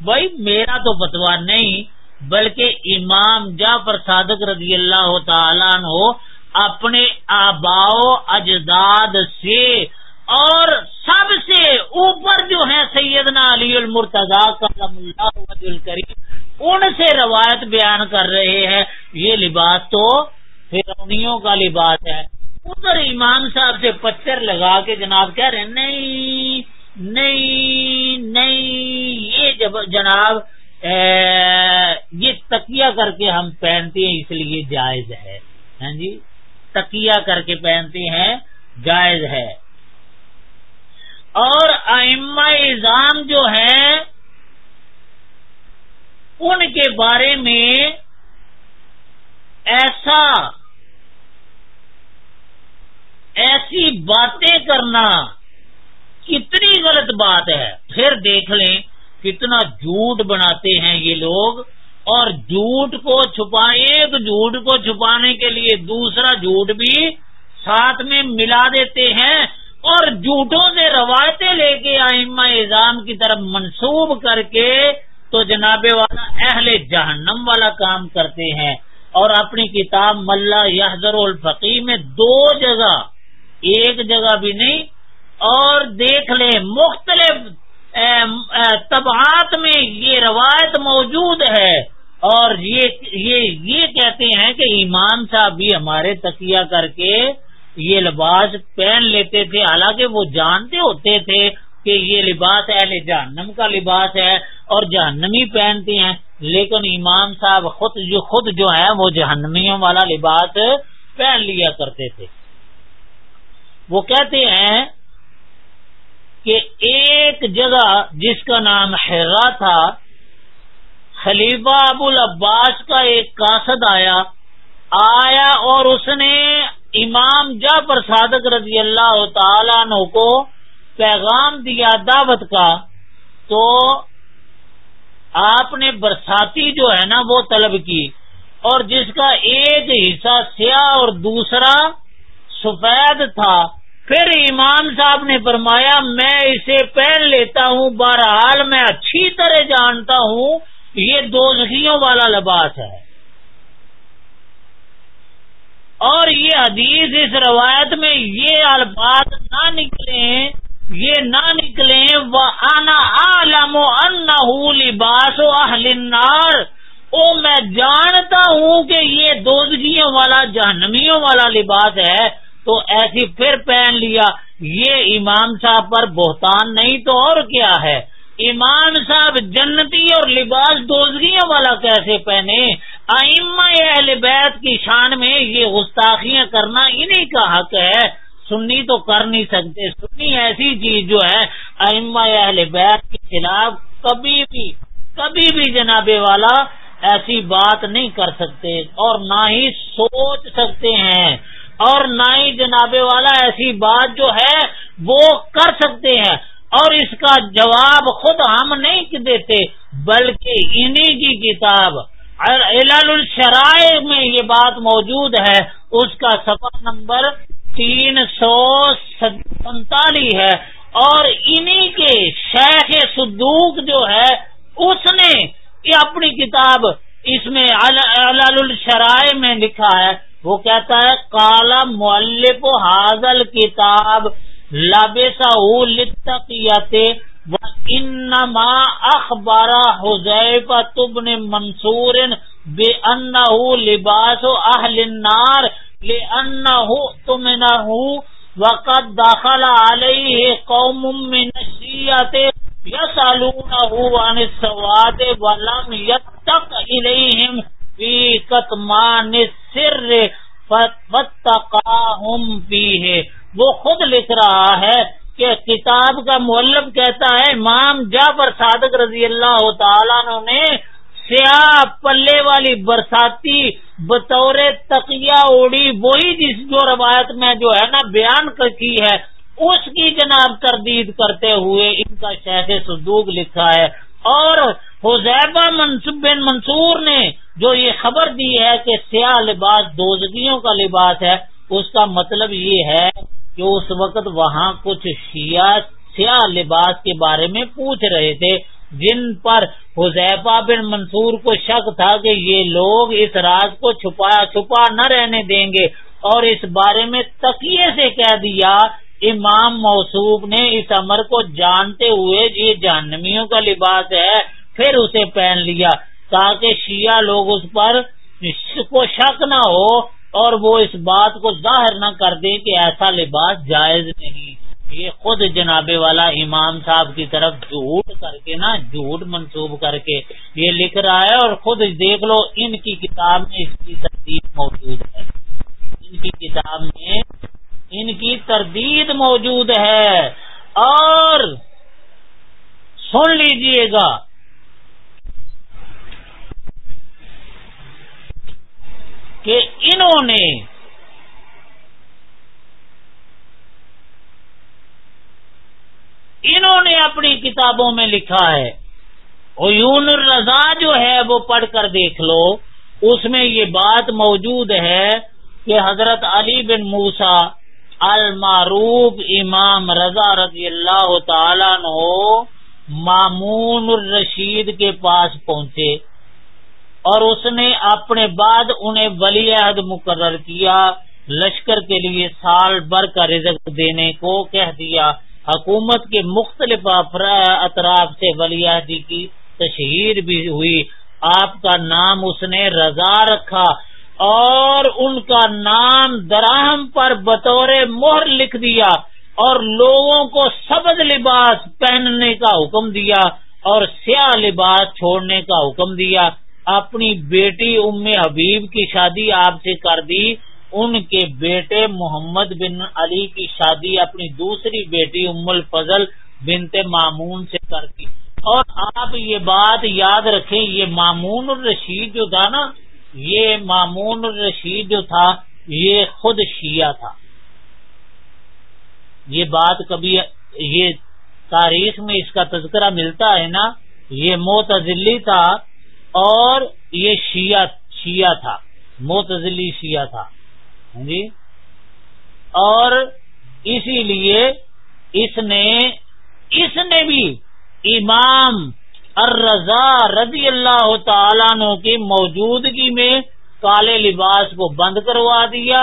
A: بھائی، میرا تو بتوا نہیں، بلکہ امام جا پر صادق رضی اللہ تعالیٰ ہو اپنے آباؤ اجداد سے اور سب سے اوپر جو ہے سیدنا علی المرتضا کرم اللہ الکریم، ان سے روایت بیان کر رہے ہیں۔ یہ لباس تو فرونیوں کا لباس ہے۔ ادھر امام صاحب سے پتھر لگا کے جناب کہہ رہے نہیں نہیں نہیں، یہ جب جناب یہ تکیا کر کے ہم پہنتے ہیں، اس لیے جائز ہے۔ ہاں جی؟ تکیا کر کے پہنتے ہیں، جائز ہے۔ اور ائمہ اظام جو ہے ان کے بارے میں ایسا ایسی باتیں کرنا کتنی غلط بات ہے۔ پھر دیکھ لیں کتنا جھوٹ بناتے ہیں یہ لوگ۔ اور جھوٹ کو چھپا ایک جھوٹ کو چھپانے کے لیے دوسرا جھوٹ بھی ساتھ میں ملا دیتے ہیں۔ اور جھوٹوں سے روایتیں لے کے آئمہ اظام کی طرف منسوب کر کے تو جناب والا اہل جہنم والا کام کرتے ہیں۔ اور اپنی کتاب ملا یحضر الفقی میں دو جگہ ایک جگہ بھی نہیں، اور دیکھ لیں مختلف طبعات میں یہ روایت موجود ہے۔ اور یہ یہ یہ کہتے ہیں کہ امام صاحب بھی ہمارے تکیہ کر کے یہ لباس پہن لیتے تھے۔ حالانکہ وہ جانتے ہوتے تھے کہ یہ لباس اہل جہنم کا لباس ہے اور جہنمی پہنتے ہیں۔ لیکن امام صاحب خود جو خود جو ہے وہ جہنمیوں والا لباس پہن لیا کرتے تھے۔ وہ کہتے ہیں کہ ایک جگہ جس کا نام حیرا تھا، خلیفہ ابو العباس کا ایک قاصد آیا آیا اور اس نے امام جا پر صادق رضی اللہ تعالیٰ عنہ کو پیغام دیا دعوت کا، تو آپ نے برساتی جو ہے نا وہ طلب کی اور جس کا ایک حصہ سیاہ اور دوسرا سفید تھا پھر امام صاحب نے فرمایا، میں اسے پہن لیتا ہوں، بہرحال میں اچھی طرح جانتا ہوں، یہ دوزخیوں والا لباس ہے۔ اور یہ حدیث اس روایت میں یہ الفاظ نہ نکلے یہ نہ نکلے وہ آنا عالم و لباس و النار۔ او، میں جانتا ہوں کہ یہ دوزگیوں والا، جہنمیوں والا لباس ہے۔ تو ایسی پھر پہن لیا۔ یہ امام صاحب پر بہتان نہیں تو اور کیا ہے؟ امام صاحب جنتی اور لباس دوزگیوں والا کیسے پہنے؟ ائمہ اہل بیت کی شان میں یہ گستاخیاں کرنا انہیں کا حق ہے۔ سنی تو کر نہیں سکتے۔ سنی ایسی چیز جو ہے ائمہ اہل بیت کے خلاف کبھی بھی کبھی بھی جناب والا ایسی بات نہیں کر سکتے اور نہ ہی سوچ سکتے ہیں۔ اور نہ ہی جناب والا ایسی بات جو ہے وہ کر سکتے ہیں۔ اور اس کا جواب خود ہم نہیں دیتے، بلکہ انہی کی کتاب الشرائع میں یہ بات موجود ہے۔ اس کا سفر نمبر تین سو سنتالیس ہے۔ اور انہی کے شیخ صدوق جو ہے، اس نے یہ اپنی کتاب اس میں الشرائع میں لکھا ہے۔ وہ کہتا ہے کالا ملب حاضل کتاب لابسا و انما اخبار حزیف تبن منصور بے ان لباس اہل النار لانه تمنه وقد دخل عليه قوم من الشيعة يسألونه عن السواد ولم يتق إليهم في كتمان السر فتقاهم وہ خود لکھ رہا ہے کہ کتاب کا مولب کہتا ہے، امام جعفر صادق رضی اللہ تعالیٰ نے سیاہ پلے والی برساتی بطور تقیہ اوڑی، وہی جس جو روایت میں جو ہے نا بیان کی ہے، اس کی جناب تردید کرتے ہوئے ان کا شیخ صدوق لکھا ہے۔ اور حزیبہ منصوب بن منصور نے جو یہ خبر دی ہے کہ سیاہ لباس دوزگیوں کا لباس ہے، اس کا مطلب یہ ہے کہ اس وقت وہاں کچھ شیعہ سیاہ لباس کے بارے میں پوچھ رہے تھے، جن پر حذیفہ بن منصور کو شک تھا کہ یہ لوگ اس راز کو چھپایا چھپا نہ رہنے دیں گے۔ اور اس بارے میں تقیے سے کہہ دیا، امام موصوف نے اس امر کو جانتے ہوئے یہ جہنمیوں کا لباس ہے پھر اسے پہن لیا تاکہ شیعہ لوگ اس پر کو شک نہ ہو اور وہ اس بات کو ظاہر نہ کر دیں کہ ایسا لباس جائز نہیں۔ یہ خود جناب والا امام صاحب کی طرف جھوٹ کر کے نا، جھوٹ منسوب کر کے یہ لکھ رہا ہے اور خود دیکھ لو، ان کی کتاب میں اس کی تردید موجود ہے۔ ان کی کتاب میں ان کی تردید موجود ہے۔ اور سن لیجیے گا کہ انہوں نے انہوں نے اپنی کتابوں میں لکھا ہے، عیون الرضا جو ہے وہ پڑھ کر دیکھ لو، اس میں یہ بات موجود ہے کہ حضرت علی بن موسا المعروف امام رضا رضی اللہ تعالیٰ نو مامون الرشید کے پاس پہنچے۔ اور اس نے اپنے بعد انہیں ولی عہد مقرر کیا، لشکر کے لیے سال بھر کا رزق دینے کو کہہ دیا۔ حکومت کے مختلف اطراف سے ولی عہدی کی تشہیر بھی ہوئی۔ آپ کا نام اس نے رضا رکھا اور ان کا نام دراہم پر بطور مہر لکھ دیا اور لوگوں کو سبز لباس پہننے کا حکم دیا اور سیاہ لباس چھوڑنے کا حکم دیا۔ اپنی بیٹی ام حبیب کی شادی آپ سے کر دی، ان کے بیٹے محمد بن علی کی شادی اپنی دوسری بیٹی ام الفضل بنت مامون سے کر دی۔ اور آپ یہ بات یاد رکھیں، یہ مامون الرشید جو تھا نا، یہ مامون الرشید جو تھا، یہ خود شیعہ تھا۔ یہ بات کبھی یہ تاریخ میں اس کا تذکرہ ملتا ہے نا، یہ موتزلی تھا۔ اور یہ شیعہ شیعہ تھا موتزلی شیعہ تھا۔ ہاں جی؟ اور اسی لیے اس نے اس نے بھی امام الرضا رضی اللہ تعالیٰ نو کی موجودگی میں کالے لباس کو بند کروا دیا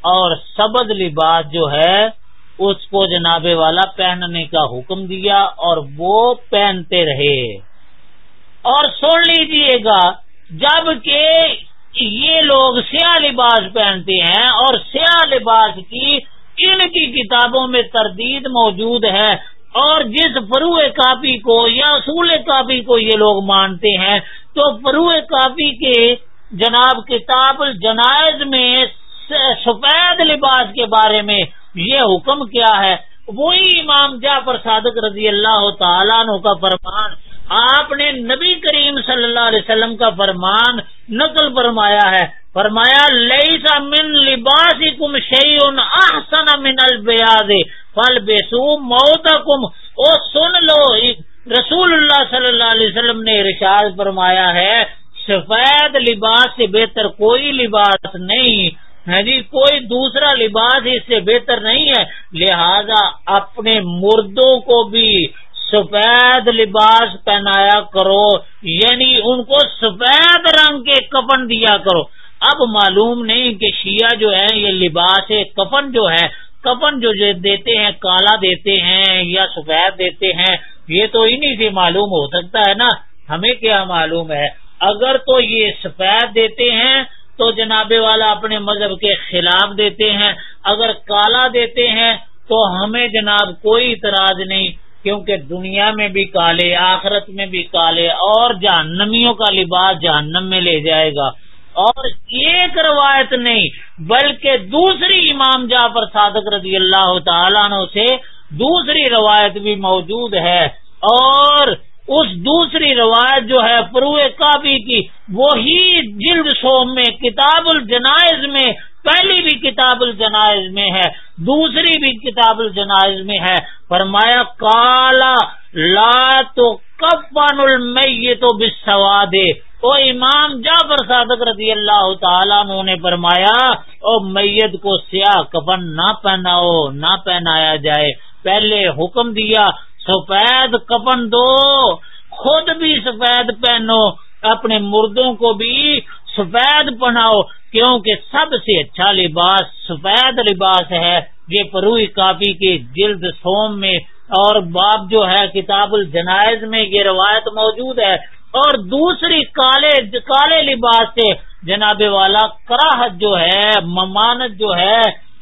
A: اور سبز لباس جو ہے، اس کو جناب والا پہننے کا حکم دیا اور وہ پہنتے رہے۔ اور سن لیجیے گا، جبکہ یہ لوگ سیاہ لباس پہنتے ہیں اور سیاہ لباس کی ان کی کتابوں میں تردید موجود ہے اور جس فروع کاپی کو یا اصول کاپی کو یہ لوگ مانتے ہیں، تو فروع کاپی کے جناب کتاب الجنائز میں سفید لباس کے بارے میں یہ حکم کیا ہے۔ وہی امام جعفر صادق رضی اللہ تعالیٰ عنہ کا فرمان آپ نے نبی کریم صلی اللہ علیہ وسلم کا فرمان نقل فرمایا ہے۔ فرمایا لئی سا من لباس کم شعین احسن من البیاض فل بےسو موت کم او سن لو، رسول اللہ صلی اللہ علیہ وسلم نے ارشاد فرمایا ہے، سفید لباس سے بہتر کوئی لباس نہیں۔ ہے جی کوئی دوسرا لباس اس سے بہتر نہیں ہے۔ لہذا اپنے مردوں کو بھی سفید لباس پہنایا کرو یعنی ان کو سفید رنگ کے کفن دیا کرو۔ اب معلوم نہیں کہ شیعہ جو ہے یہ لباس کفن جو ہے، کفن جو دیتے ہیں، کالا دیتے ہیں یا سفید دیتے ہیں، یہ تو انہی سے معلوم ہو سکتا ہے نا۔ ہمیں کیا معلوم ہے؟ اگر تو یہ سفید دیتے ہیں، تو جناب والا اپنے مذہب کے خلاف دیتے ہیں۔ اگر کالا دیتے ہیں، تو ہمیں جناب کوئی اعتراض نہیں۔ کیونکہ دنیا میں بھی کالے، آخرت میں بھی کالے، اور جہنمیوں کا لباس جہنم میں لے جائے گا۔ اور ایک روایت نہیں، بلکہ دوسری امام جعفر صادق رضی اللہ تعالیٰ عنہ سے دوسری روایت بھی موجود ہے۔ اور اس دوسری روایت جو ہے فروع کابی کی، وہی جلد سوم میں، کتاب الجنائز میں پہلی بھی کتاب الجنائز میں ہے، دوسری بھی کتاب الجنائز میں ہے۔ فرمایا کالا لا تو کفن المیت تو بسوادے او امام جعفر صادق رضی اللہ تعالیٰ نے فرمایا، او میت کو سیاہ کفن نہ پہناؤ، نہ پہنایا جائے۔ پہلے حکم دیا، سفید کفن دو، خود بھی سفید پہنو، اپنے مردوں کو بھی سفید پہناؤ، کیونکہ سب سے اچھا لباس سفید لباس ہے، یہ پروئی کافی کی جلد سوم میں اور باب جو ہے کتاب الجنائز میں یہ روایت موجود ہے۔ اور دوسری کالے کالے لباس سے جناب والا کراہت جو ہے، ممانت جو ہے،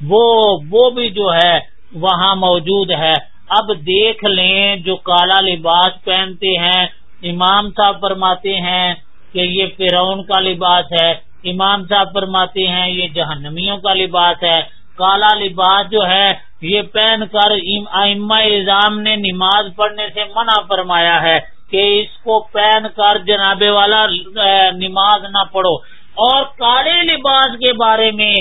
A: وہ وہ بھی جو ہے وہاں موجود ہے۔ اب دیکھ لیں جو کالا لباس پہنتے ہیں، امام صاحب فرماتے ہیں کہ یہ فرعون کا لباس ہے، امام صاحب فرماتے ہیں یہ جہنمیوں کا لباس ہے۔ کالا لباس جو ہے، یہ پہن کر اظام نے نماز پڑھنے سے منع فرمایا ہے کہ اس کو پہن کر جناب والا نماز نہ پڑھو۔ اور کالے لباس کے بارے میں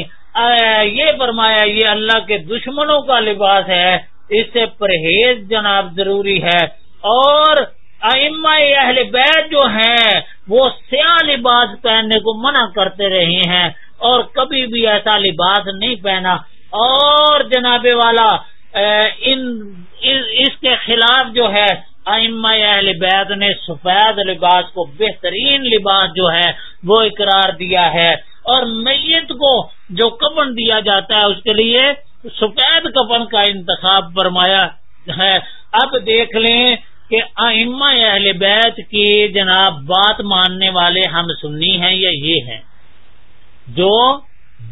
A: یہ فرمایا، یہ اللہ کے دشمنوں کا لباس ہے۔ اس سے پرہیز جناب ضروری ہے۔ اور اہل بیت جو ہیں، وہ سیاہ لباس پہننے کو منع کرتے رہے ہیں اور کبھی بھی ایسا لباس نہیں پہنا۔ اور جناب والا ان، اس کے خلاف جو ہے اہل بیت نے سفید لباس کو بہترین لباس جو ہے، وہ اقرار دیا ہے۔ اور میت کو جو کپن دیا جاتا ہے، اس کے لیے سفید کپن کا انتخاب فرمایا ہے۔ اب دیکھ لیں کہ ائمہ اہل بیت کی جناب بات ماننے والے ہم سننی ہیں یا یہ ہیں؟ جو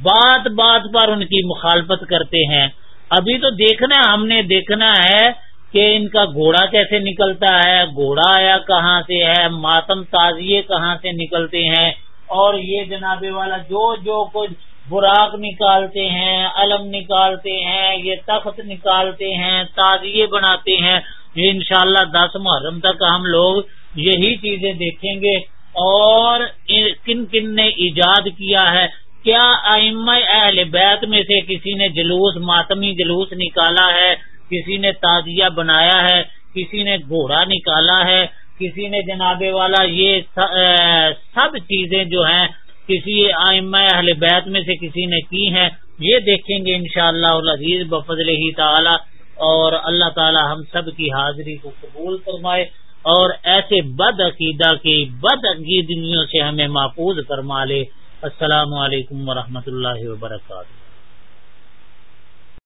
A: بات بات پر ان کی مخالفت کرتے ہیں۔ ابھی تو دیکھنا ہم نے دیکھنا ہے کہ ان کا گھوڑا کیسے نکلتا ہے، گھوڑا آیا کہاں سے ہے، ماتم تازیے کہاں سے نکلتے ہیں۔ اور یہ جناب والا جو جو کچھ براق نکالتے ہیں، علم نکالتے ہیں، یہ تخت نکالتے ہیں، تازیے بناتے ہیں۔ یہ انشاءاللہ دس محرم تک ہم لوگ یہی چیزیں دیکھیں گے۔ اور کن کن نے ایجاد کیا ہے؟ کیا ائمہ اہل بیت میں سے کسی نے جلوس، ماتمی جلوس نکالا ہے؟ کسی نے تازیہ بنایا ہے؟ کسی نے گھوڑا نکالا ہے؟ کسی نے جناب والا یہ سب چیزیں جو ہیں کسی آئمہ اہل بیت میں سے کسی نے کی ہیں، یہ دیکھیں گے انشاءاللہ شاء اللہ بفضل ہی تعالی، اور اللہ تعالی ہم سب کی حاضری کو قبول فرمائے، اور ایسے بد عقیدہ کی بد عقیدگیوں سے ہمیں محفوظ فرما لے۔ السلام علیکم ورحمۃ اللہ وبرکاتہ۔